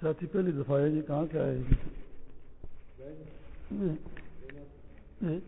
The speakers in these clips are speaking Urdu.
ساتھی پہلی دفعہ ہے جی کہاں سے آئے جی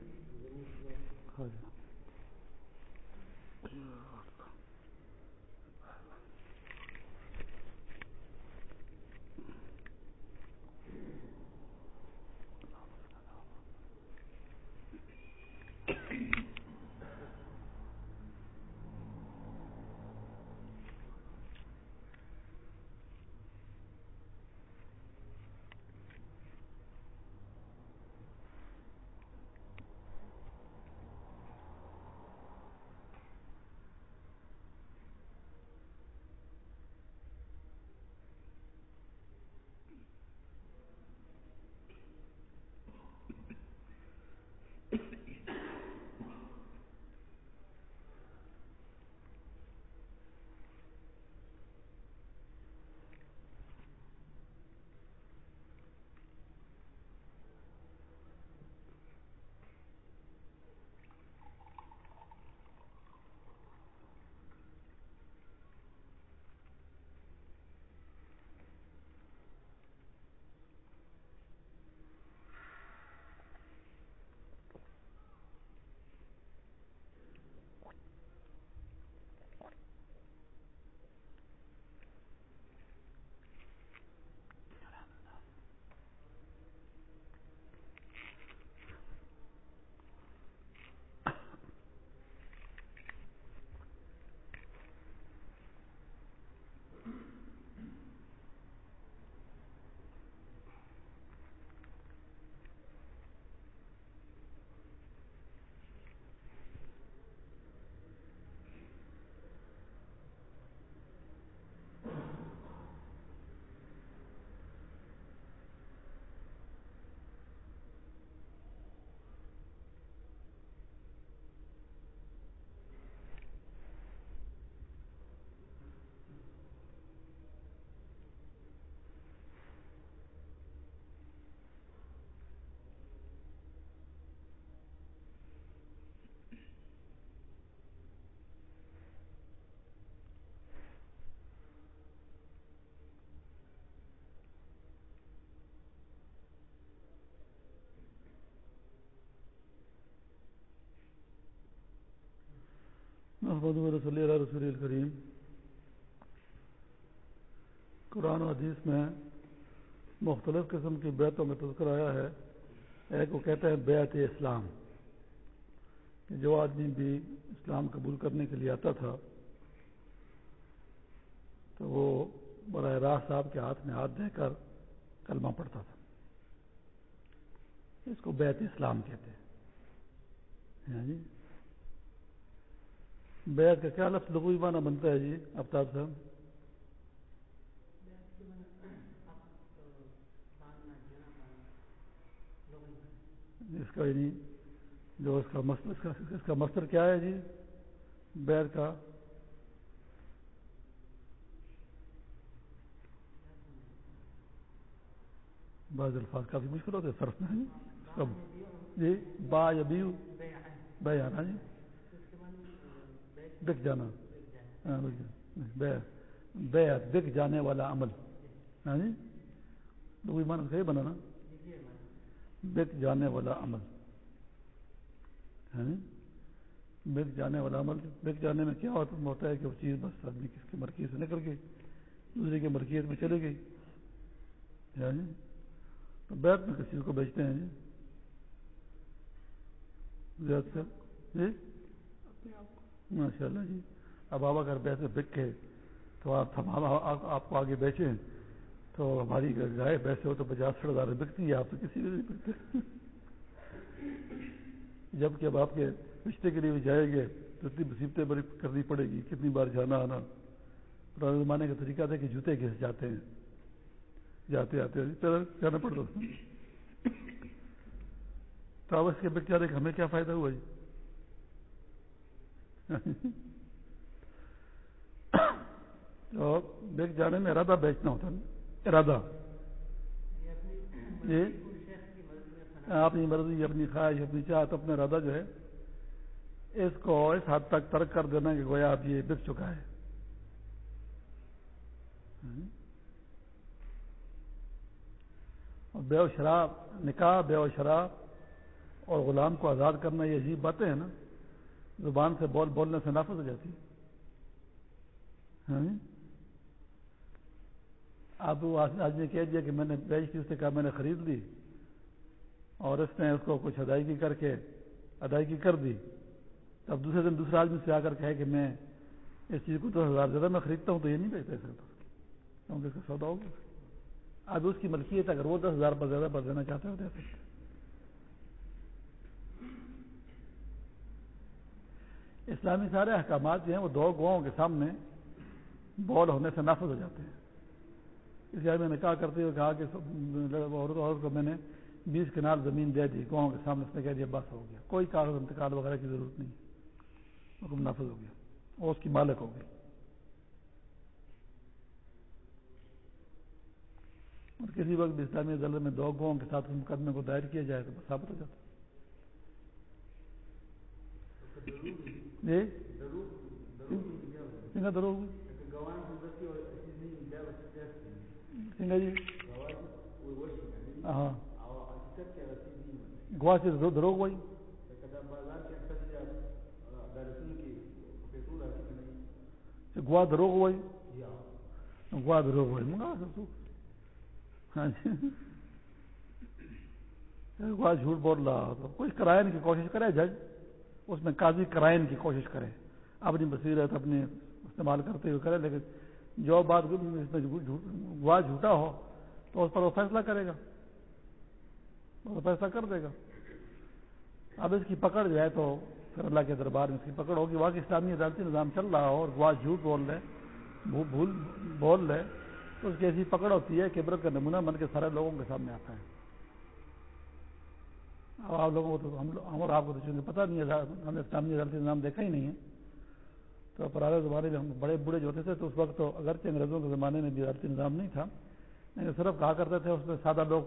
محمد رسول اللہ رسول الکریم۔ قرآن و حدیث میں مختلف قسم کی بیتوں میں تذکر آیا ہے۔ ایک وہ کہتے ہیں بیت اسلام، کہ جو آدمی بھی اسلام قبول کرنے کے لیے آتا تھا، تو وہ براہ راست صاحب کے ہاتھ میں ہاتھ دے کر کلمہ پڑھتا تھا۔ اس کو بیت اسلام کہتے ہیں۔ ہاں جی؟ بیعت کا کیا لفظ لغوی معنی بنتا ہے جی آفتاب صاحب؟ اس کا یعنی جو اس کا مستر اس کا مستر کیا ہے جی؟ بیر کا۔ بعض الفاظ کافی مشکل ہوتے صرف میں جی با یا بیو۔ بے آنا ہاں جی۔ بک جانا۔ ہاں، بیعت بک جانے والا عمل۔ ہاں جی؟ تو کوئی مان صحیح بنا نا بک جانے والا عمل۔ ہاں جی؟ بک جانے والا عمل۔ بک جانے میں کیا ہوتا ہے؟ کہ وہ چیز بس آدمی کس کی مرکز سے نکل گئی، دوسرے کی مرکیت میں چلے گئی۔ ہاں جی؟ تو بیت میں کس چیز کو بیچتے ہیں جی؟ زیادہ سے جی؟ ماشاء اللہ جی۔ اب آپ اگر پیسے بک کے تو آپ آپ کو آگے بیچیں تو ہماری گائے پیسے ہو تو پچاس، ساٹھ ہزار بکتی ہے آپ تو کسی بھی نہیں بکتے۔ جبکہ اب آپ کے رشتے کے لیے بھی جائیں گے تو اتنی مصیبتیں بڑی کرنی پڑے گی، کتنی بار جانا، آنا۔ پرانے زمانے کا طریقہ تھا کہ جوتے گھس جاتے ہیں۔ جاتے، آتے جانا پڑتا تو اب اس کے بک جانے کا ہمیں کیا فائدہ ہوا جی؟ تو بیچ جانے میں ارادہ بیچنا ہوتا ہے ارادہ۔ جی؟ اپنی مرضی، اپنی خواہش، اپنی چاہت، اپنا ارادہ جو ہے، اس کو اس حد تک ترک کر دینا کہ گویا اب یہ بک چکا ہے۔ بے و شراب، نکاح بے و شراب اور غلام کو آزاد کرنا یہ عجیب باتیں ہیں نا۔ زبان سے بول بولنے سے نافذ ہو جاتی اب آج نے کہہ دیا کہ میں نے بیچ کی اس نے کہا میں نے خرید لی اور اس نے اس کو کچھ ادائیگی کر کے ادائیگی کر دی۔ تب دوسرے دن دوسرا آدمی سے آ کر کہے کہ میں اس چیز کو دس ہزار زیادہ میں خریدتا ہوں تو یہ نہیں بیچ سکتا۔ کیونکہ اس کا سودا ہوگا۔ اب اس کی ملکیت اگر وہ دس ہزار پر زیادہ پر دینا چاہتے ہو دے سکتے اسلامی سارے احکامات جو ہیں وہ دو گواؤں کے سامنے بول ہونے سے نافذ ہو جاتے ہیں۔ اس لیے میں نے کہا کرتے ہوئے کہا کہ عورت عورت کو میں نے بیس کنال زمین دے دی گاؤں کے سامنے اس نے کہہ دیا بس ہو گیا۔ کوئی کاغذ، انتقال وغیرہ کی ضرورت نہیں حکم نافذ ہو گیا۔ وہ اس کی مالک ہو گئی۔ اور کسی وقت بھی اسلامی عدالت میں دو گاؤں کے ساتھ مقدمے کو دائر کیا جائے تو ثابت ہو جاتا سنگا جی؟ ہاں۔ گوا گوا گوا جھوٹ بول رہا تو کچھ کرائن کی کوشش کرے جج۔ اس میں قاضی کرائن کی کوشش کرے اپنی بصیرت اپنے استعمال کرتے ہوئے کرے لیکن جو بات اس میں گوا جھوٹا ہو، تو اس پر وہ فیصلہ کرے گا۔ وہ فیصلہ کر دے گا۔ اب اس کی پکڑ جو ہے تو پھر اللہ کے دربار میں اس کی پکڑ ہوگی۔ وہاں اسلامی عدالتی نظام چل رہا ہو اور گوا جھوٹ بول رہے بھول بول رہے، تو اس کی ایسی پکڑ ہوتی ہے کہ برت کا نمونہ بن کے سارے لوگوں کے سامنے آتا ہے۔ اب آپ لوگوں کو تو ہم اور آپ کو تو چونکہ پتہ نہیں ہے، ہم نے اسلامی عدالتی نظام دیکھا ہی نہیں ہے۔ تو پرانے زمانے میں ہم بڑے بوڑھے جو ہوتے تھے، تو اس وقت تو اگرچہ انگریزوں کے زمانے میں بھی عدالتی نظام نہیں تھا، لیکن صرف کہا کرتے تھے، اس میں سادہ لوگ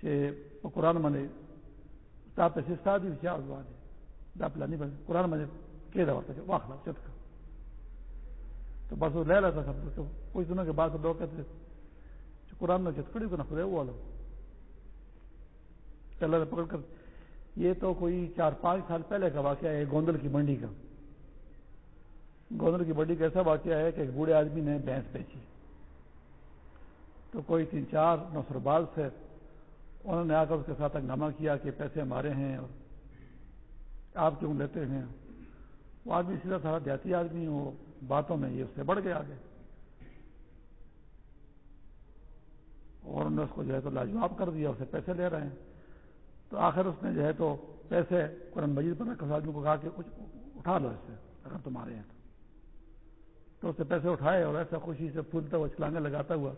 کہ قرآن منے تاپ سے سادی کیا داپلا نہیں بنے قرآن منے کے دور تھا واخلا چت کا تو بس وہ لے لیتا سب تو کچھ دنوں کے بعد سب لوگ کہتے قرآن میں چتکڑی کو نہ خدے وہ لوگ اللہ نے پکڑ کر، یہ تو کوئی چار پانچ سال پہلے کا واقعہ ہے، گوندل کی منڈی کا۔ گوندل کی منڈی کا ایسا واقعہ ہے کہ ایک بوڑھے آدمی نے بھینس بیچی۔ تو کوئی تین چار نوسربال سے انہوں نے آ کر اس کے ساتھ ہنگامہ کیا کہ پیسے ہمارے ہیں اور آپ کیوں لیتے ہیں۔ وہ آدمی سیدھا سارا دیہاتی آدمی وہ باتوں میں یہ اس سے بڑھ گیا آگے۔ اور انہوں نے اس کو جو ہے تو لاجواب کر دیا، اسے پیسے لے رہے ہیں۔ تو آخر اس نے جو ہے تو پیسے قرآن مجید پر رکھا آدمی کو کہا کہ کچھ اٹھا لو اس سے، اگر تمہارے ہیں تو۔ اس نے پیسے اٹھائے اور ایسا خوشی سے پھولتا ہوا چلانگے لگاتا ہوا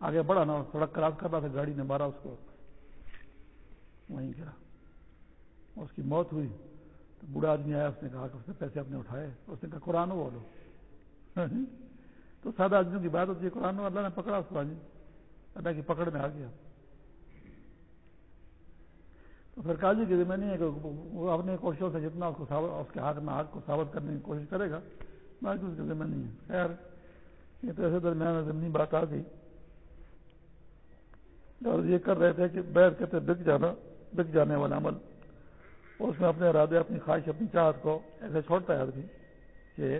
آگے بڑھا نا سڑک کراس کر رہا تھا، گاڑی نے مارا اس کو۔ وہیں گرا۔ اس کی موت ہوئی۔ تو بوڑھا آدمی آیا، اس نے کہا کہ اس نے پیسے اپنے اٹھائے۔ اس نے کہا، قرآن بولو تو سادہ آدمیوں کی بات ہوتی ہے، قرآن اللہ نے پکڑا، اس کو اللہ کی پکڑ میں آ گیا۔ پھر قاضی کے ذمہ نہیں ہے کہ وہ اپنے کوششوں سے جتنا اس کو اس کے ہاتھ میں حق کو ثابت کرنے کی کوشش کرے گا باقی اس کے ذمہ نہیں ہے۔ خیر، یہ تو ایسے درمیان ضمنی بات آ گئی۔ اور یہ کر رہے تھے کہ بیٹھ کہتے بک جانا، بک جانے والا عمل۔ اس میں اپنے ارادے، اپنی خواہش، اپنی چاہت کو ایسے چھوڑتا ہے آدمی کہ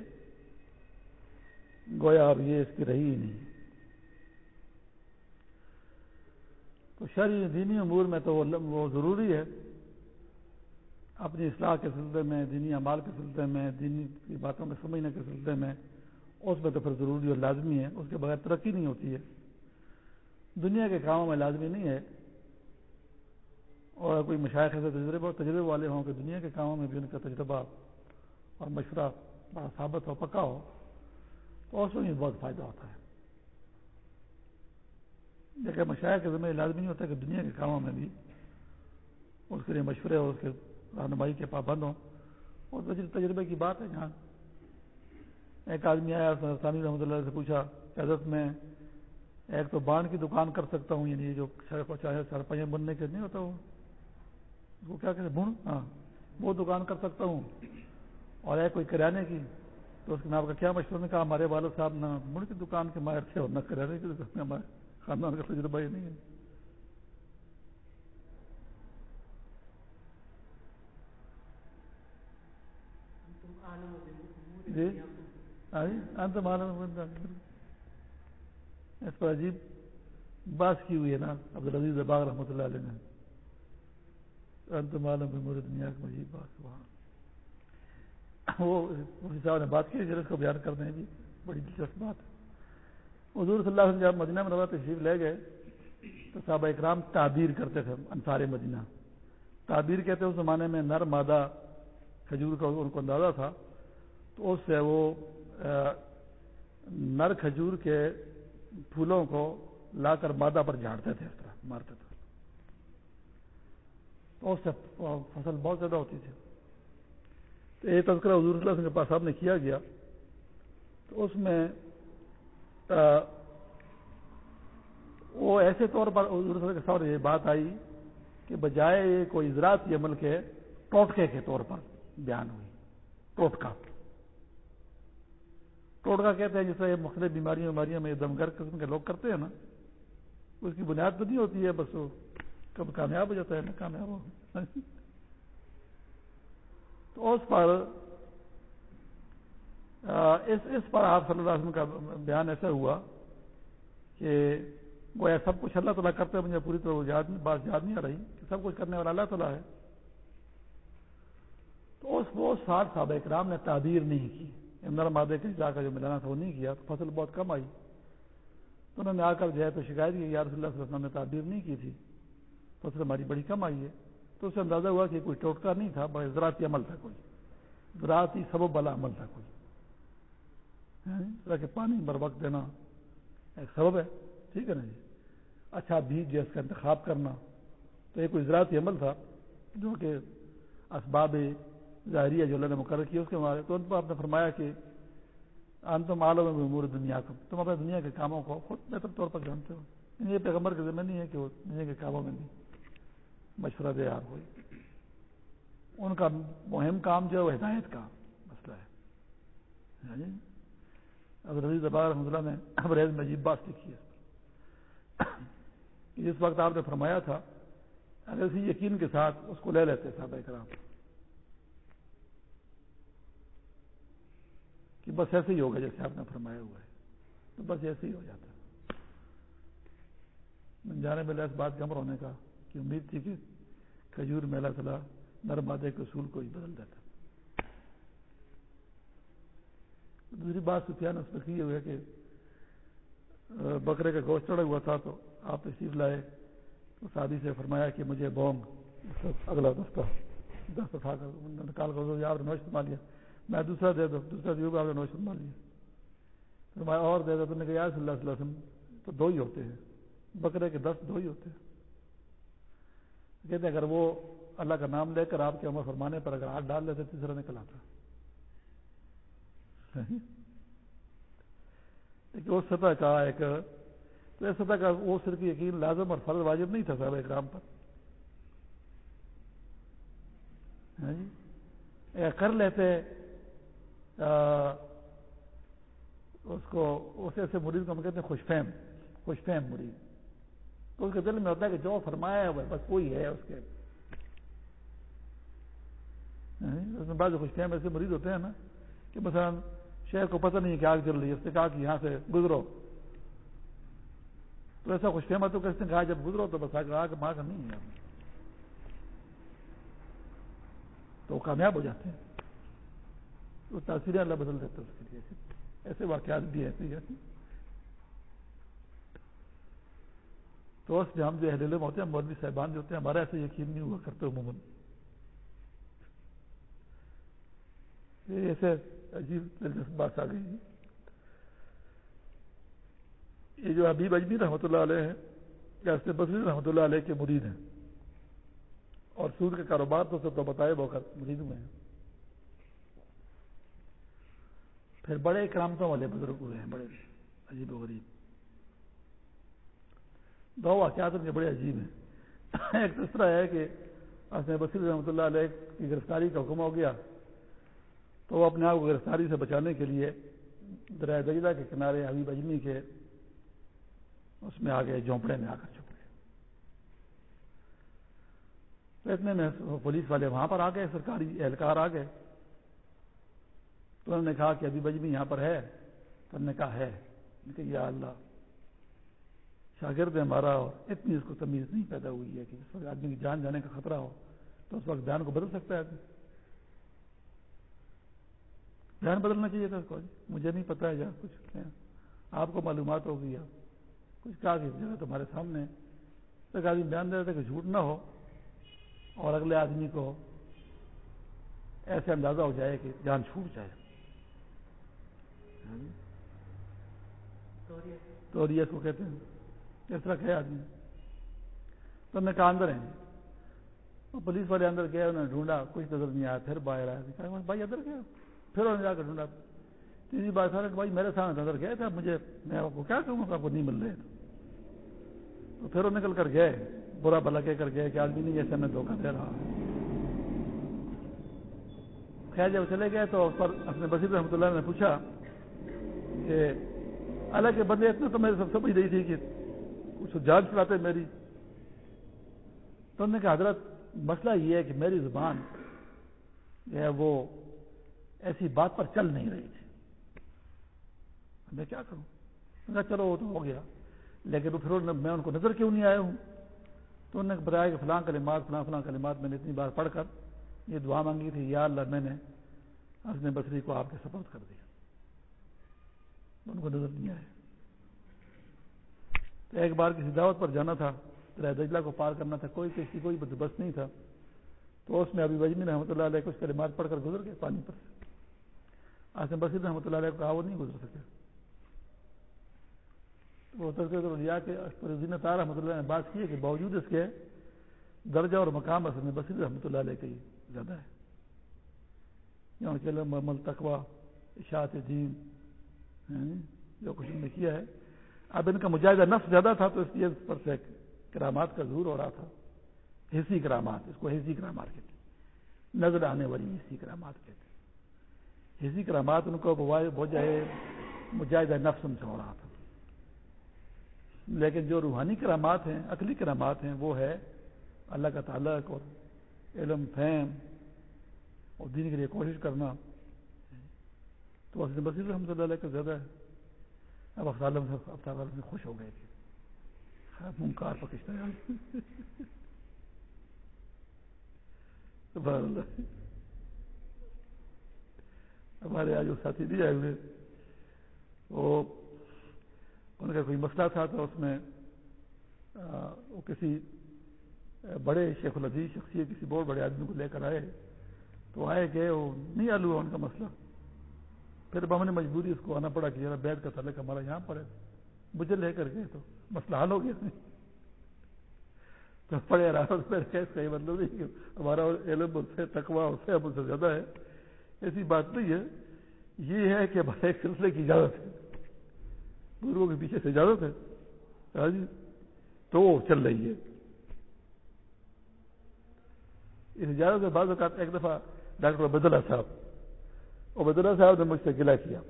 گویا اب یہ اس کی رہی ہی نہیں۔ تو شہری دینی امور میں تو وہ ضروری ہے۔ اپنی اصلاح کے سلسلے میں، دینی اعمال کے سلسلے میں، دینی کی باتوں کو سمجھنے کے سلسلے میں، اس میں تو پھر ضروری اور لازمی ہے۔ اس کے بغیر ترقی نہیں ہوتی ہے۔ دنیا کے کاموں میں لازمی نہیں ہے۔ اور کوئی مشاعر سے تجربے اور تجربے والے ہوں کہ دنیا کے کاموں میں بھی ان کا تجربہ اور مشورہ بڑا ثابت ہو، پکا ہو، تو اس میں بھی بہت فائدہ ہوتا ہے۔ لیکن مشاعر کے ذمہ لازمی نہیں ہوتا کہ دنیا کے کاموں میں بھی اس کے لیے مشورے اور اس کے رہنمائی کے پابند ہوں۔ اور تجربے کی بات ہے جہاں ایک آدمی آیا ثانی رحمۃ اللہ سے پوچھا کہ حضرت میں ایک تو بانڈ کی دکان کر سکتا ہوں یعنی جو چاہے بننے کے نہیں ہوتا وہ؟ وہ کیا کہتے بن؟ ہاں وہ دکان کر سکتا ہوں۔ اور ایک کوئی کرانے کی، تو اس کے نام کا کیا مشورہ؟ نے کہا، ہمارے والد صاحب نہ بن کی دکان کے ماہر تھے اور نہ کرانے کی دکان ہمارے خاندان کا تجربہ ہی نہیں ہے۔ جی؟ آئی؟ مالا اس پر عجیب بات کی ہوئی ہے نا، عبد العزیز باغ رحمۃ اللہ علیہ نے۔ انت معلوم امور دنیا کی مجیب بات وہاں وہ صاحب نے بات کی اس کو بیان کرنے بھی بڑی دلچسپ بات ہے۔ حضور صلی اللہ علیہ وسلم جب مدینہ میں تشریف لے گئے تو صحابہ اکرام تعبیر کرتے تھے انصار مدینہ۔ تعبیر کہتے اس زمانے میں نر مادہ کھجور کا ان کو اندازہ تھا۔ تو اس سے وہ نر کھجور کے پھولوں کو لا کر مادہ پر جھاڑتے تھے، اس طرح مارتے تھے۔ تو اس سے فصل بہت زیادہ ہوتی تھی۔ تو یہ تذکرہ حضور صلی اللہ علیہ وسلم کے پاس صاحب نے کیا گیا۔ تو اس میں وہ ایسے طور پر حضور یہ بات آئی کہ بجائے کوئی زراعتی عمل کے ٹوٹکے کے طور پر بیان ہوئی، ٹوٹکا۔ ٹوٹکا کہتے ہیں جیسے مختلف بیماریاں بیماریاں میں دمگر قسم کے لوگ کرتے ہیں نا، اس کی بنیاد تو نہیں ہوتی ہے، بس وہ کب کامیاب ہو جاتا ہے نا کامیاب ہو تو اس پر اس اس پر آپ صلی اللہ علیہ وسلم کا بیان ایسا ہوا کہ وہ سب کچھ اللہ تعالیٰ کرتے ہیں، مجھے پوری طرح بات یاد نہیں آ رہی کہ سب کچھ کرنے والا اللہ تعالیٰ ہے۔ تو اس وہ سات صحابہ اکرام نے تعبیر نہیں کی۔ نر مادے کے جا کر جو ملانا تھا وہ نہیں کیا، تو فصل بہت کم آئی۔ تو انہوں نے آ کر جو ہے تو شکایت کی یار صلی اللہ علیہ وسلم نے تعبیر نہیں کی تھی۔ فصل ہماری بڑی کم آئی ہے۔ تو اس سے اندازہ ہوا کہ کوئی ٹوٹکا نہیں تھا، بڑے زراعتی عمل تھا کوئی۔ زراعتی سبب والا عمل تھا کوئی۔ کہ پانی، بر وقت دینا۔ ایک سبب ہے، ٹھیک ہے نا جی؟ اچھا بیج جیس کا انتخاب کرنا۔ تو یہ کوئی زراعتی عمل تھا جو کہ اسباب ظاہری ہے جو اللہ نے مقرر کیا، اس کے بارے تو ان پر آپ نے فرمایا کہ انتم عالم امور دنیا کو تم اپنے دنیا کے کاموں کو خود بہتر طور پر جانتے ہو۔ یعنی یہ پیغمبر کے ذمہ نہیں ہے کہ وہ دنیا کے کاموں میں نہیں مشورہ دے آپ ہوئی۔ ان کا مہم کام جو ہے، وہ ہدایت کا مسئلہ ہے۔ یعنی ہاں جی؟ اب رضی رحمۃ اللہ نے ابریز میں عجیب بات لکھی ہے جس وقت آپ نے فرمایا تھا، اگر اسی یقین کے ساتھ اس کو لے لیتے صاحب کرام، کہ بس ایسے ہی ہوگا جیسے آپ نے فرمایا ہوا ہے، تو بس ایسے ہی ہو جاتا جانے میں اس بات کے امر ہونے کا کہ امید تھی کہ کھجور میلہ چلا نر مادے کے اصول کو ہی بدل دیتا دوسری بات سفیان اس پر یہ ہوئے کہ بکرے کا گوشت چڑھا ہوا تھا تو آپ تشریف لائے، تو شادی سے فرمایا کہ مجھے بونگ اگلا دستہ دست اٹھا کر نکال کر آپ نے نوش فرما لیا۔ میں دوسرا دے دوں دوسرا دیو آپ نے نوش فرما لیا۔ فرمایا اور دے دو، تو نے کہا یار صلی اللہ علیہ وسلم، تو دو ہی ہوتے ہیں۔ بکرے کے دس دو ہی ہوتے ہیں۔ کہتے اگر وہ اللہ کا نام لے کر آپ کے عمر فرمانے پر اگر ہاتھ ڈال لیتے، تیسرا نکل آتا۔ اس سطح کا ایک تو اس سطح کا وہ صرف یقین لازم اور فرض واجب نہیں تھا صاحب اکرام پر۔ ہاں جی؟ کر لیتے اس کو اس ایسے مریض کو ہم کہتے ہیں خوش فہم خوش فہم مریض تو اس کے دل میں ہوتا ہے کہ جو فرمایا ہے، بس کوئی ہے اس کے۔ ہاں جی؟ اس میں بعض خوش فہم ایسے مریض ہوتے ہیں نا کہ مثلا شہر کو پتہ نہیں کہ آگ جل رہی ہے اس نے کہا کہ یہاں سے گزرو۔ تو ایسا خوش فہمت تو کس نے کہا جب گزرو تو بس آگ آگ ماں کا نہیں ہے۔ تو وہ کامیاب ہو جاتے ہیں۔ تو تاثیریں اللہ بدل دیتے اس کے لیے۔ ایسے واقعات بھی ایسے ہی ایسے تو اس میں ہم جو اہل علم ہوتے ہیں، مولوی صاحبان جو ہوتے ہیں، ہمارا ایسے یقین نہیں ہوا کرتے عموماً۔ ایسے عجیب دلچسپ بات آ گئی جی۔ یہ جو حبیب اجمی رحمۃ اللہ علیہ ہیں بصری رحمۃ اللہ علیہ کے مرید ہیں۔ اور سود کے کاروبار تو سب تو بتائے بوقت مرید میں ہیں۔ پھر بڑے کرامتوں والے بزرگ ہوئے ہیں، بڑے عجیب و غریب۔ دو واقعات ان کے بڑے عجیب ہیں۔ ایک تو اس طرح ہے کہ حسن بصیر رحمۃ اللہ علیہ کی گرفتاری کا حکم ہو گیا۔ تو وہ اپنے آپ کو گرفتاری سے بچانے کے لیے دریا دجلہ کے کنارے حبیب اجمی کے اس میں آ گئے جھونپڑے میں آ کر چھپ گئے تو اتنے میں پولیس والے وہاں پر آ گئے، سرکاری اہلکار آ گئے۔ تو انہوں نے کہا کہ ابھی بجمی یہاں پر ہے۔ تو انہوں نے کہا ہے۔ کہ یا اللہ، شاگرد ہمارا اور اتنی اس کو تمیز نہیں پیدا ہوئی ہے کہ جس وقت آدمی کی جان جانے کا خطرہ ہو، تو اس وقت بیان کو بدل سکتا ہے آدمی۔ بیان بدلنا چاہیے تھا اس کو۔ مجھے نہیں پتا ہے یا کچھ آپ کو معلومات ہوگی یا کچھ کہا کہ جگہ تمہارے سامنے۔ ایک آدمی بیان دے رہا تھا کہ جھوٹ نہ ہو اور اگلے آدمی کو ایسے اندازہ ہو جائے کہ جان چھوٹ جائے۔ ہاں جی؟ تو کو کہتے ہیں۔ اس طرح کہ آدمی؟ تو نے کہا اندر ہیں۔ پولیس والے اندر گئے، انہوں نے ڈھونڈا، کچھ نظر نہیں آیا۔ پھر باہر آیا۔ بھائی ادھر گیا پھر انہوں نے جا کر ڈھونڈا تیسری بات سارے بھائی میرے سامنے نظر گئے تھے مجھے، میں آپ کو کیا کہوں گا آپ کو نہیں مل رہے تو پھر وہ نکل کر گئے، برا بھلا کہہ کر گئے کہ آدمی نہیں جیسے میں دھوکہ دے رہا۔ خیر، جب چلے گئے تو پر اپنے بصیر رحمۃ اللہ نے پوچھا کہ اللہ کے بندے اتنے تو میرے سب سمجھ رہی تھی کہ کچھ جان چلاتے میری۔ تو انہوں نے کہا، حضرت، مسئلہ یہ ہے کہ میری زبان جو ہے وہ ایسی بات پر چل نہیں رہی تھی۔ میں کیا کروں؟ کہا، چلو، وہ تو ہو گیا۔ لیکن پھر میں ان کو نظر کیوں نہیں آیا ہوں؟ تو انہوں نے بتایا کہ فلاں کلمات، فلاں فلاں کلمات میں نے اتنی بار پڑھ کر یہ دعا مانگی تھی، یا اللہ، میں نے حسن بصری کو آپ کے سپورٹ کر دیا۔ ان کو نظر نہیں آیا۔ تو ایک بار کسی دعوت پر جانا تھا دجلہ کو پار کرنا تھا، کوئی کسی کوئی بندوبست نہیں تھا۔ تو اس میں ابھی وجمی رحمۃ اللہ علیہ کچھ کلمات پڑھ کر گزر گئے پانی پر سے۔ آسم بصیر رحمۃ اللہ علیہ کو کہا وہ نہیں گزر سکے وہ لیا کہ اشپر تار رحمۃ اللہ نے بات کی ہے کہ باوجود اس کے درجہ اور مقام حسن بصیر رحمۃ اللہ علیہ کا ہی زیادہ ہے۔ یہاں کے عمل تقوا اشاعت دین جو کچھ انہوں نے کیا ہے۔ اب ان کا مجاہدہ نفس زیادہ تھا تو اس لیے اس پر سے کرامات کا ضرور ہو رہا تھا۔ حصی کرامات، اس کو حصی کرامات کہتے ہیں۔ نظر آنے والی حصی کرامات کہتے ہیں۔ حصی کرامات ان کو بجائے مجاہدہ نفس ان سے ہو رہا تھا۔ لیکن جو روحانی کرامات ہیں، عقلی کرامات ہیں، وہ ہے اللہ کا تعلق اور علم، فہم اور دین کے لیے کوشش کرنا۔ تو حسن بصیر رحمۃ اللہ علیہ کا زیادہ ہے۔ اب افطالم سے افطال سے خوش ہو گئے تھے منکار پکشتا ہے ہمارے آج وہ ساتھی نہیں آئے ہوئے۔ وہ ان کا کوئی مسئلہ تھا تو اس میں وہ کسی بڑے شیخ العزیز شخصیت، کسی بہت بڑے آدمی کو لے کر آئے۔ تو آئے گئے وہ نہیں آلو ان کا مسئلہ۔ پھر اب ہم نے مجبوری اس کو آنا پڑا کہ ذرا بیت کا تعلق ہمارا یہاں پر ہے۔ مجھے لے کر گئے تو مسئلہ حل ہو گیا۔ تو پڑے رہا صحیح مطلب نہیں کہ ہمارا علم اس سے تکوا اس سے اب سے زیادہ ہے۔ ایسی بات نہیں ہے۔ یہ ہے کہ ہمارے ایک سلسلے کی اجازت ہے۔ بزرگوں کے پیچھے سے اجازت ہے۔ ہاں جی۔ تو وہ چل رہی ہے۔ اس اجازت کے بعد ایک دفعہ ڈاکٹر عبداللہ صاحب عبداللہ صاحب نے مجھ سے گلا کیا۔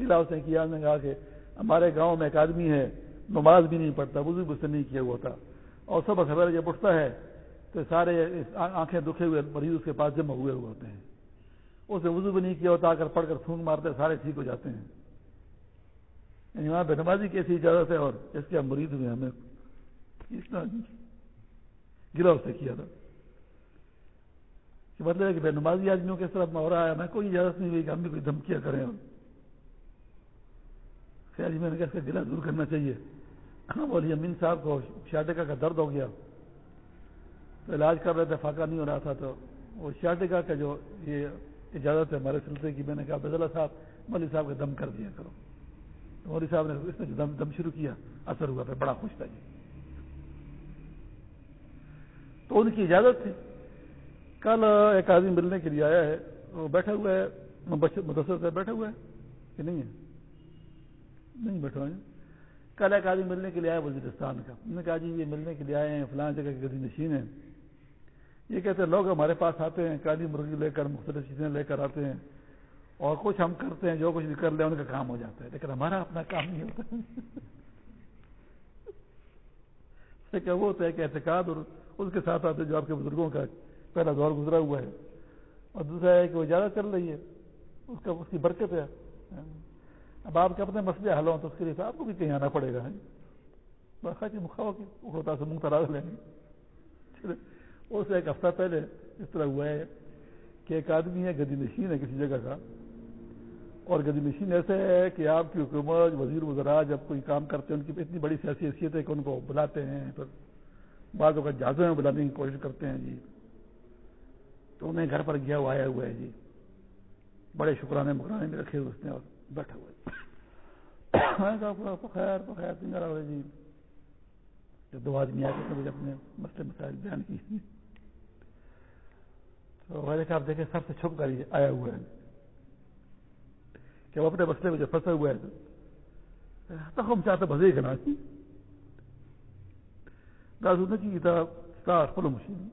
گلا اس نے کیا نے کہا کہ ہمارے گاؤں میں ایک آدمی ہے، نماز بھی نہیں پڑتا بزرگ اس سے نہیں کیا ہوا تھا۔ اور سب خبر جب اٹھتا ہے تو سارے آنکھیں دکھے ہوئے مریض اس کے پاس جمع ہوئے ہوئے ہوتے ہیں۔ اسے وضو بھی نہیں کیا ہوتا آ کر پڑھ کر پھونک مارتے سارے ٹھیک ہو جاتے ہیں۔ یعنی وہاں بے نمازی کی ایسی اجازت ہے اور اس کے ہم مرید ہوئے، ہمیں گرا اس سے کیا تھا۔ کہ مطلب ہے کہ بے نمازی آدمیوں کے طرف ہو رہا ہے ہمیں کوئی اجازت نہیں ہوئی کہ ہم بھی کوئی دھمکیاں کریں۔ اور خیر جی میں نے کہا اس کا گلا دور کرنا چاہیے۔ بولی امین صاحب کو شاٹکا کا درد ہو گیا۔ تو علاج کر رہے تھے، فاقہ نہیں ہو رہا تھا تو وہ شاٹکا کا جو یہ اجازت ہے ہمارے سلسلے کی، میں نے کہا بدلا صاحب مولی صاحب کا دم کر دیا کرو. مولی صاحب نے اس نے دم دم شروع کیا، اثر ہوا پھر بڑا خوش تھا جی۔ تو ان کی اجازت تھی۔ کل ایک آدمی ملنے کے لیے آیا ہے، وہ بیٹھا ہوا ہے مدثر سے بیٹھا ہوا ہے کہ نہیں ہے؟ نہیں بیٹھا ہے۔ کل ایک آدمی ملنے کے لیے آیا وزیرستان کا۔ انہوں نے کہا جی یہ ملنے کے لیے آئے ہیں، فلاں جگہ کی گدی نشین ہے یہ کہتے ہیں، لوگ ہمارے پاس آتے ہیں کالی مرغی لے کر، مختلف چیزیں لے کر آتے ہیں، اور کچھ ہم کرتے ہیں، جو کچھ بھی کر لیں، ان کا کام ہو جاتا ہے۔ لیکن ہمارا اپنا کام نہیں ہوتا۔ وہ ہوتا ہے کہ اعتقاد اور اس کے ساتھ آتے جو آپ کے بزرگوں کا پہلا دور گزرا ہوا ہے، اور دوسرا ہے کہ وہ زیادہ چل رہی ہے۔ اس کا، اس کی برکت ہے۔ اب آپ کے اپنے مسئلے حل ہوں تو اس کے لیے آپ کو بھی کہیں آنا پڑے گا۔ برقا کی مکھاؤ کی ہوتا سے منہ تراز لیں گے۔ اس ایک ہفتہ پہلے اس طرح ہوا ہے کہ ایک آدمی ہے گدی نشین ہے کسی جگہ کا اور گدی نشین ایسے ہے کہ آپ کی حکومت، وزیر وزراء جب کوئی کام کرتے ہیں، ان کی اتنی بڑی سیاسی حیثیت ہے کہ ان کو بلاتے ہیں، پھر بعض اوقات جہازوں میں بلانے کی کوشش کرتے ہیں جی۔ تو انہیں گھر پر گیا ہوا، آیا ہوا ہے جی۔ بڑے شکرانے مکرانے میں رکھے ہوئے اس نے اور بیٹھے ہوئے خیر بخیر جی۔ دو آدمی آئے اپنے مسئلے مسائل بیان کی تو والے صاحب دیکھے سب سے چھپ کر آیا ہوا ہے۔ کہ وہ اپنے مسئلے میں جو پھنسے ہوئے ہیں تو ہم چاہتے بزے گنا کی کی فل مشین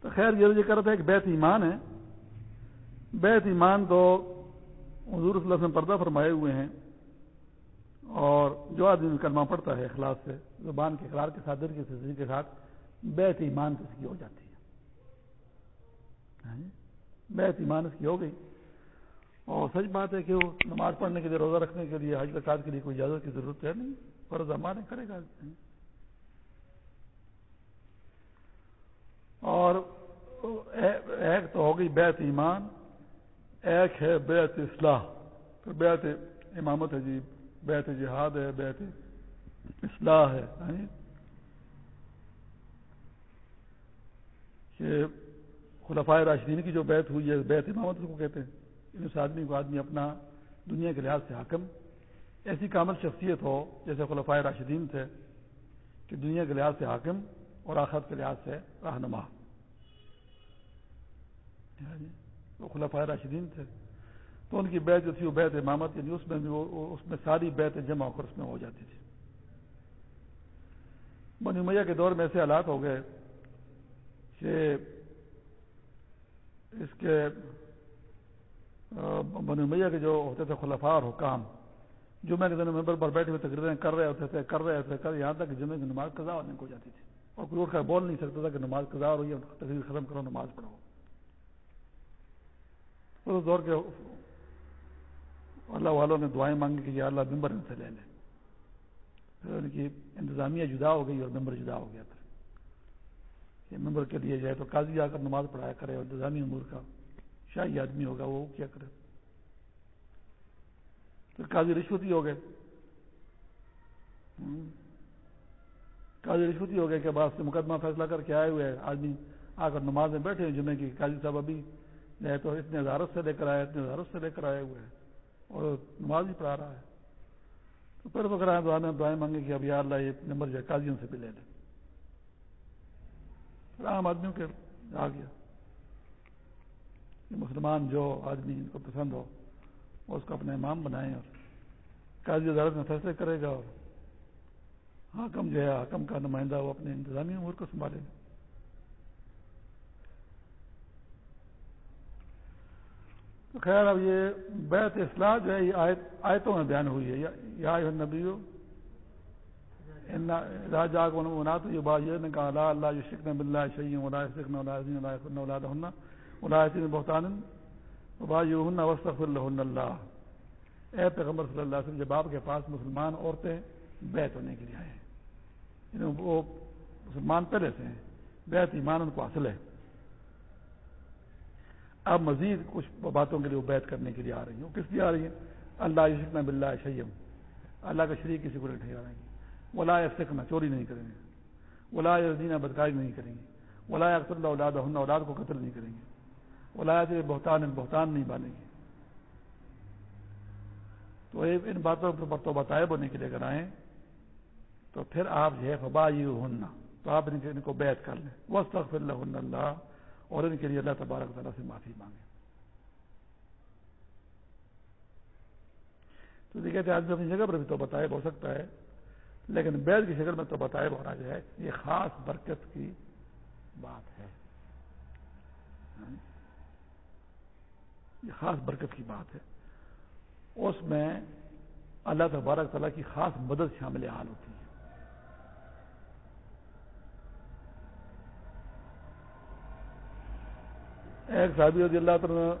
تو خیر یہ کر رہا تھا، ایک بیت ایمان ہے۔ بیت ایمان تو حضور صلی اللہ علیہ وسلم پردہ فرمائے ہوئے ہیں۔ اور جو آدمی کلمہ پڑتا ہے اخلاص سے، زبان کے اقرار کے ساتھ، دل کے کے ساتھ، بیت ایمان اس کی ہو جاتی ہے۔ ہاں ایمان اس کی ہو گئی۔ اور سچ بات ہے کہ وہ نماز پڑھنے کے لیے روزہ رکھنے کے لیے، حج رکعت کے لیے کوئی اجازت کی ضرورت ہے نہیں، فرض امان کرے گا۔ اور ایک تو ہو گئی بیت ایمان، ایک ہے بیت اصلاح۔ پھر بیت امامت ہے جی بیت جہاد ہے بیت اصلاح ہے۔ یعنی کہ خلفائے راشدین کی جو بیت ہوئی ہے، بیت امامت کو کہتے ہیں۔ اس آدمی کو آدمی اپنا دنیا کے لحاظ سے حاکم۔ ایسی کامل شخصیت ہو، جیسے خلفائے راشدین تھے، کہ دنیا کے لحاظ سے حاکم اور آخرت کے لحاظ سے رہنما۔ وہ خلفائے راشدین تھے۔ تو ان کی بیت جو تھی، وہ بیت امامت یعنی اس میں بھی اس میں ساری بیت جمع ہو کر اس میں ہو جاتی تھی۔ بنی میاں کے دور میں ایسے حالات ہو گئے کہ اس کے بنی میاں کے جو ہوتے تھے خلفاء اور حکام، جمعہ کے دن ممبر پر بیٹھے ہوئے تقریریں کر رہے ہوتے تھے، کر رہے تھے یہاں تک کہ جمعے کی نماز قضا ہونے کو جاتی تھی۔ اور کوئی اٹھ کر بول نہیں سکتا تھا کہ نماز قضا ہو رہی ہے تقریر ختم کرو، نماز پڑھو۔ اس دور کے اللہ والوں نے دعائیں مانگی کہ یا اللہ ممبر ان سے لے لیں پھر ان کی انتظامیہ جدا ہو گئی اور ممبر جدا ہو گیا۔ پھر یہ ممبر کے لیے جائے تو قاضی آ کر نماز پڑھایا کرے اور انتظامی امور کا شاہی آدمی ہوگا وہ کیا کرے؟ پھر قاضی رشوتی ہو گئے۔ قاضی رشوتی ہو گئے کہ بعد سے مقدمہ فیصلہ کر کے آئے ہوئے آدمی آ کر نماز میں بیٹھے ہیں جمعے کی قاضی صاحب ابھی جو تو اتنے ہزارت سے لے کر آئے، اتنے ہزارت سے لے کر آئے ہوئے ہیں اور نماز ہی پڑھا رہا ہے۔ تو پھر وہ کرائے دعائیں دعائیں مانگے کہ اب یا اللہ یہ نمبر جو ہے قاضیوں سے بھی لے لیں۔ عام آدمیوں کے آ گیا کہ مسلمان جو آدمی ان کو پسند ہو، وہ اس کو اپنے امام بنائیں اور قاضی عدالت میں فیصلے کرے گا اور حاکم جو ہے، حاکم کا نمائندہ وہ اپنے انتظامی امور کو سنبھالے گا۔ تو خیر، اب یہ بیت اصلاح جو ہے، یہ آیت آیتوں میں بیان ہوئی ہے۔ یا نبی راجا تو یہ بات یہ نے کہا اللہ اللہ یہ بلّہ شعیم اللہ بہتان باجن وسط اللہ اے پیغمبر صلی اللہ علیہ وسلم جب آپ کے پاس مسلمان عورتیں بیت ہونے کے لیے آئے ہیں۔ یعنی وہ مسلمان پہلے سے ہیں، بیت ایمان ان کو حاصل ہے۔ اب مزید کچھ باتوں کے لیے وہ بیت کرنے کے لیے آ رہی ہیں۔ وہ کس لیے آ رہی ہیں؟ اللہ شکن بلّہ شیم اللہ کا شریک کسی کو نہیں ٹھہرائیں گے ولا سکھنا چوری نہیں کریں گے۔ ولا دینا بدکاری نہیں کریں گے۔ ولا اکثر اللہ اولاد ہن اولاد کو قتل نہیں کریں گے۔ ولا بہتان بہتان نہیں بالیں گے۔ تو ان باتوں پر تو بتائے بنے کے لیے اگر آئیں، تو پھر آپ جو ہے فبا یہ ہننا تو آپ ان کو بیت کر لیں۔ وہ سخت اللہ اللہ اور ان کے لیے اللہ تبارک تعالیٰ سے معافی مانگے تو دیکھتے ہیں آدمی اپنی جگہ پر بھی تو بتائے ہو سکتا ہے۔ لیکن بیل کی شکل میں تو بتایا ہونا جو ہے، یہ خاص برکت کی بات ہے۔ یہ خاص برکت کی بات ہے۔ اس میں اللہ تبارک تعالیٰ کی خاص مدد شامل حال ہوتی ہے۔ ایک صحابی رضی اللہ تعالیٰ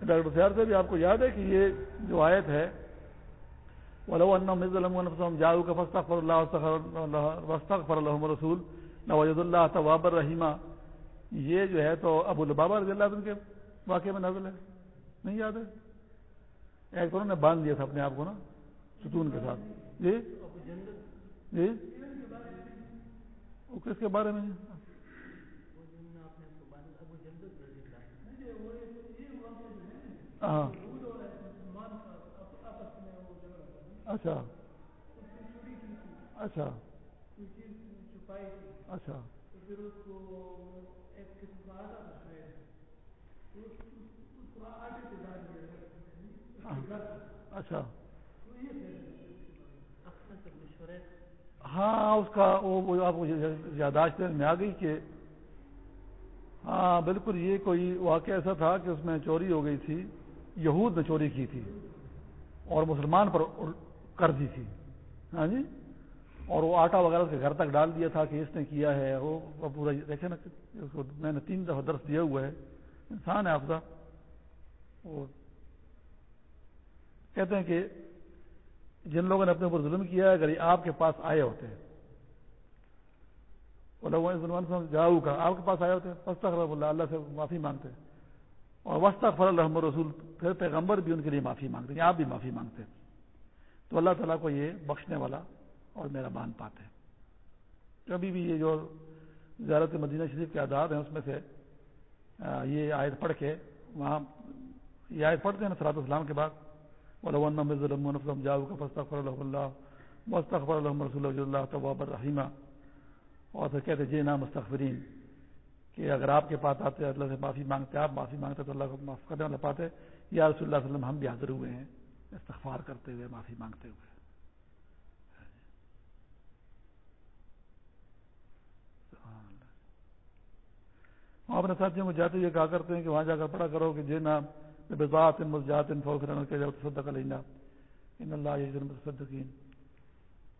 ڈاکٹر سیار سے بھی آپ کو یاد ہے کہ یہ جو آیت ہے جاؤ کا فسط فر اللہ وسط فر الحم رسول نواز اللہ طواب الرحیمہ یہ جو ہے تو ابو البابا رضی اللہ عنہ کے واقعے میں نازل ہے۔ نہیں یاد ہے؟ ایک تو انہوں نے باندھ دیا تھا اپنے آپ کو نا، ستون کے ساتھ۔ جی؟ جی؟ وہ کس کے بارے میں؟ ہاں۔ اچھا۔ اچھا۔ اچھا۔ اچھا۔ ہاں اس کا وہ آپ کو یاداشت میں آ گئی کہ ہاں بالکل یہ کوئی واقعہ ایسا تھا کہ اس میں چوری ہو گئی تھی، یہود نے چوری کی تھی اور مسلمان پر کر دی تھی۔ ہاں جی؟ اور وہ آٹا وغیرہ کے گھر تک ڈال دیا تھا کہ اس نے کیا ہے۔ وہ پورا دیکھے نا میں نے تین دفعہ درس دیا ہوا ہے۔ انسان ہے آپ کا وہ کہتے ہیں کہ جن لوگوں نے اپنے اوپر ظلم کیا ہے، اگر یہ آپ کے پاس آئے ہوتے۔ ہیں جاؤ کا آپ کے پاس آئے ہوتے ہیں اللہ اللہ سے معافی مانگتے۔ اور وسط فر الحمد رسول پھر پیغمبر بھی ان کے لیے معافی مانگتے ہیں آپ بھی معافی مانگتے۔ ہیں تو اللہ تعالیٰ کو یہ بخشنے والا اور میرا مان پاتے کبھی بھی یہ جو زیارت مدینہ شریف کے آداب ہیں، اس میں سے یہ آیت پڑھ کے وہاں، یہ آیت پڑھتے ہیں سرات اسلام کے بعد۔ جاؤ کا فستخر اللہ مستقفر الحمد رسول اللہ طباب الرحیمہ اور پھر کہتے جی نام مستقفرین کہ اگر آپ کے پاس آتے، اللہ سے معافی مانگتے، آپ معافی مانگتے تو اللہ کو معاف کرنے والے پاتے۔ یا رسول اللہ علیہ وسلم، ہم بھی حاضر ہوئے ہیں۔ استغفار کرتے ہوئے، معافی مانگتے ہوئے۔ ہم اپنے ساتھیوں کو جاتے ہوئے کہا کرتے ہیں کہ وہاں جا کر پڑھا کرو کہ جینا بزات ان مزجات ان کے جب تصدق لینا ان اللہ یہ صدقین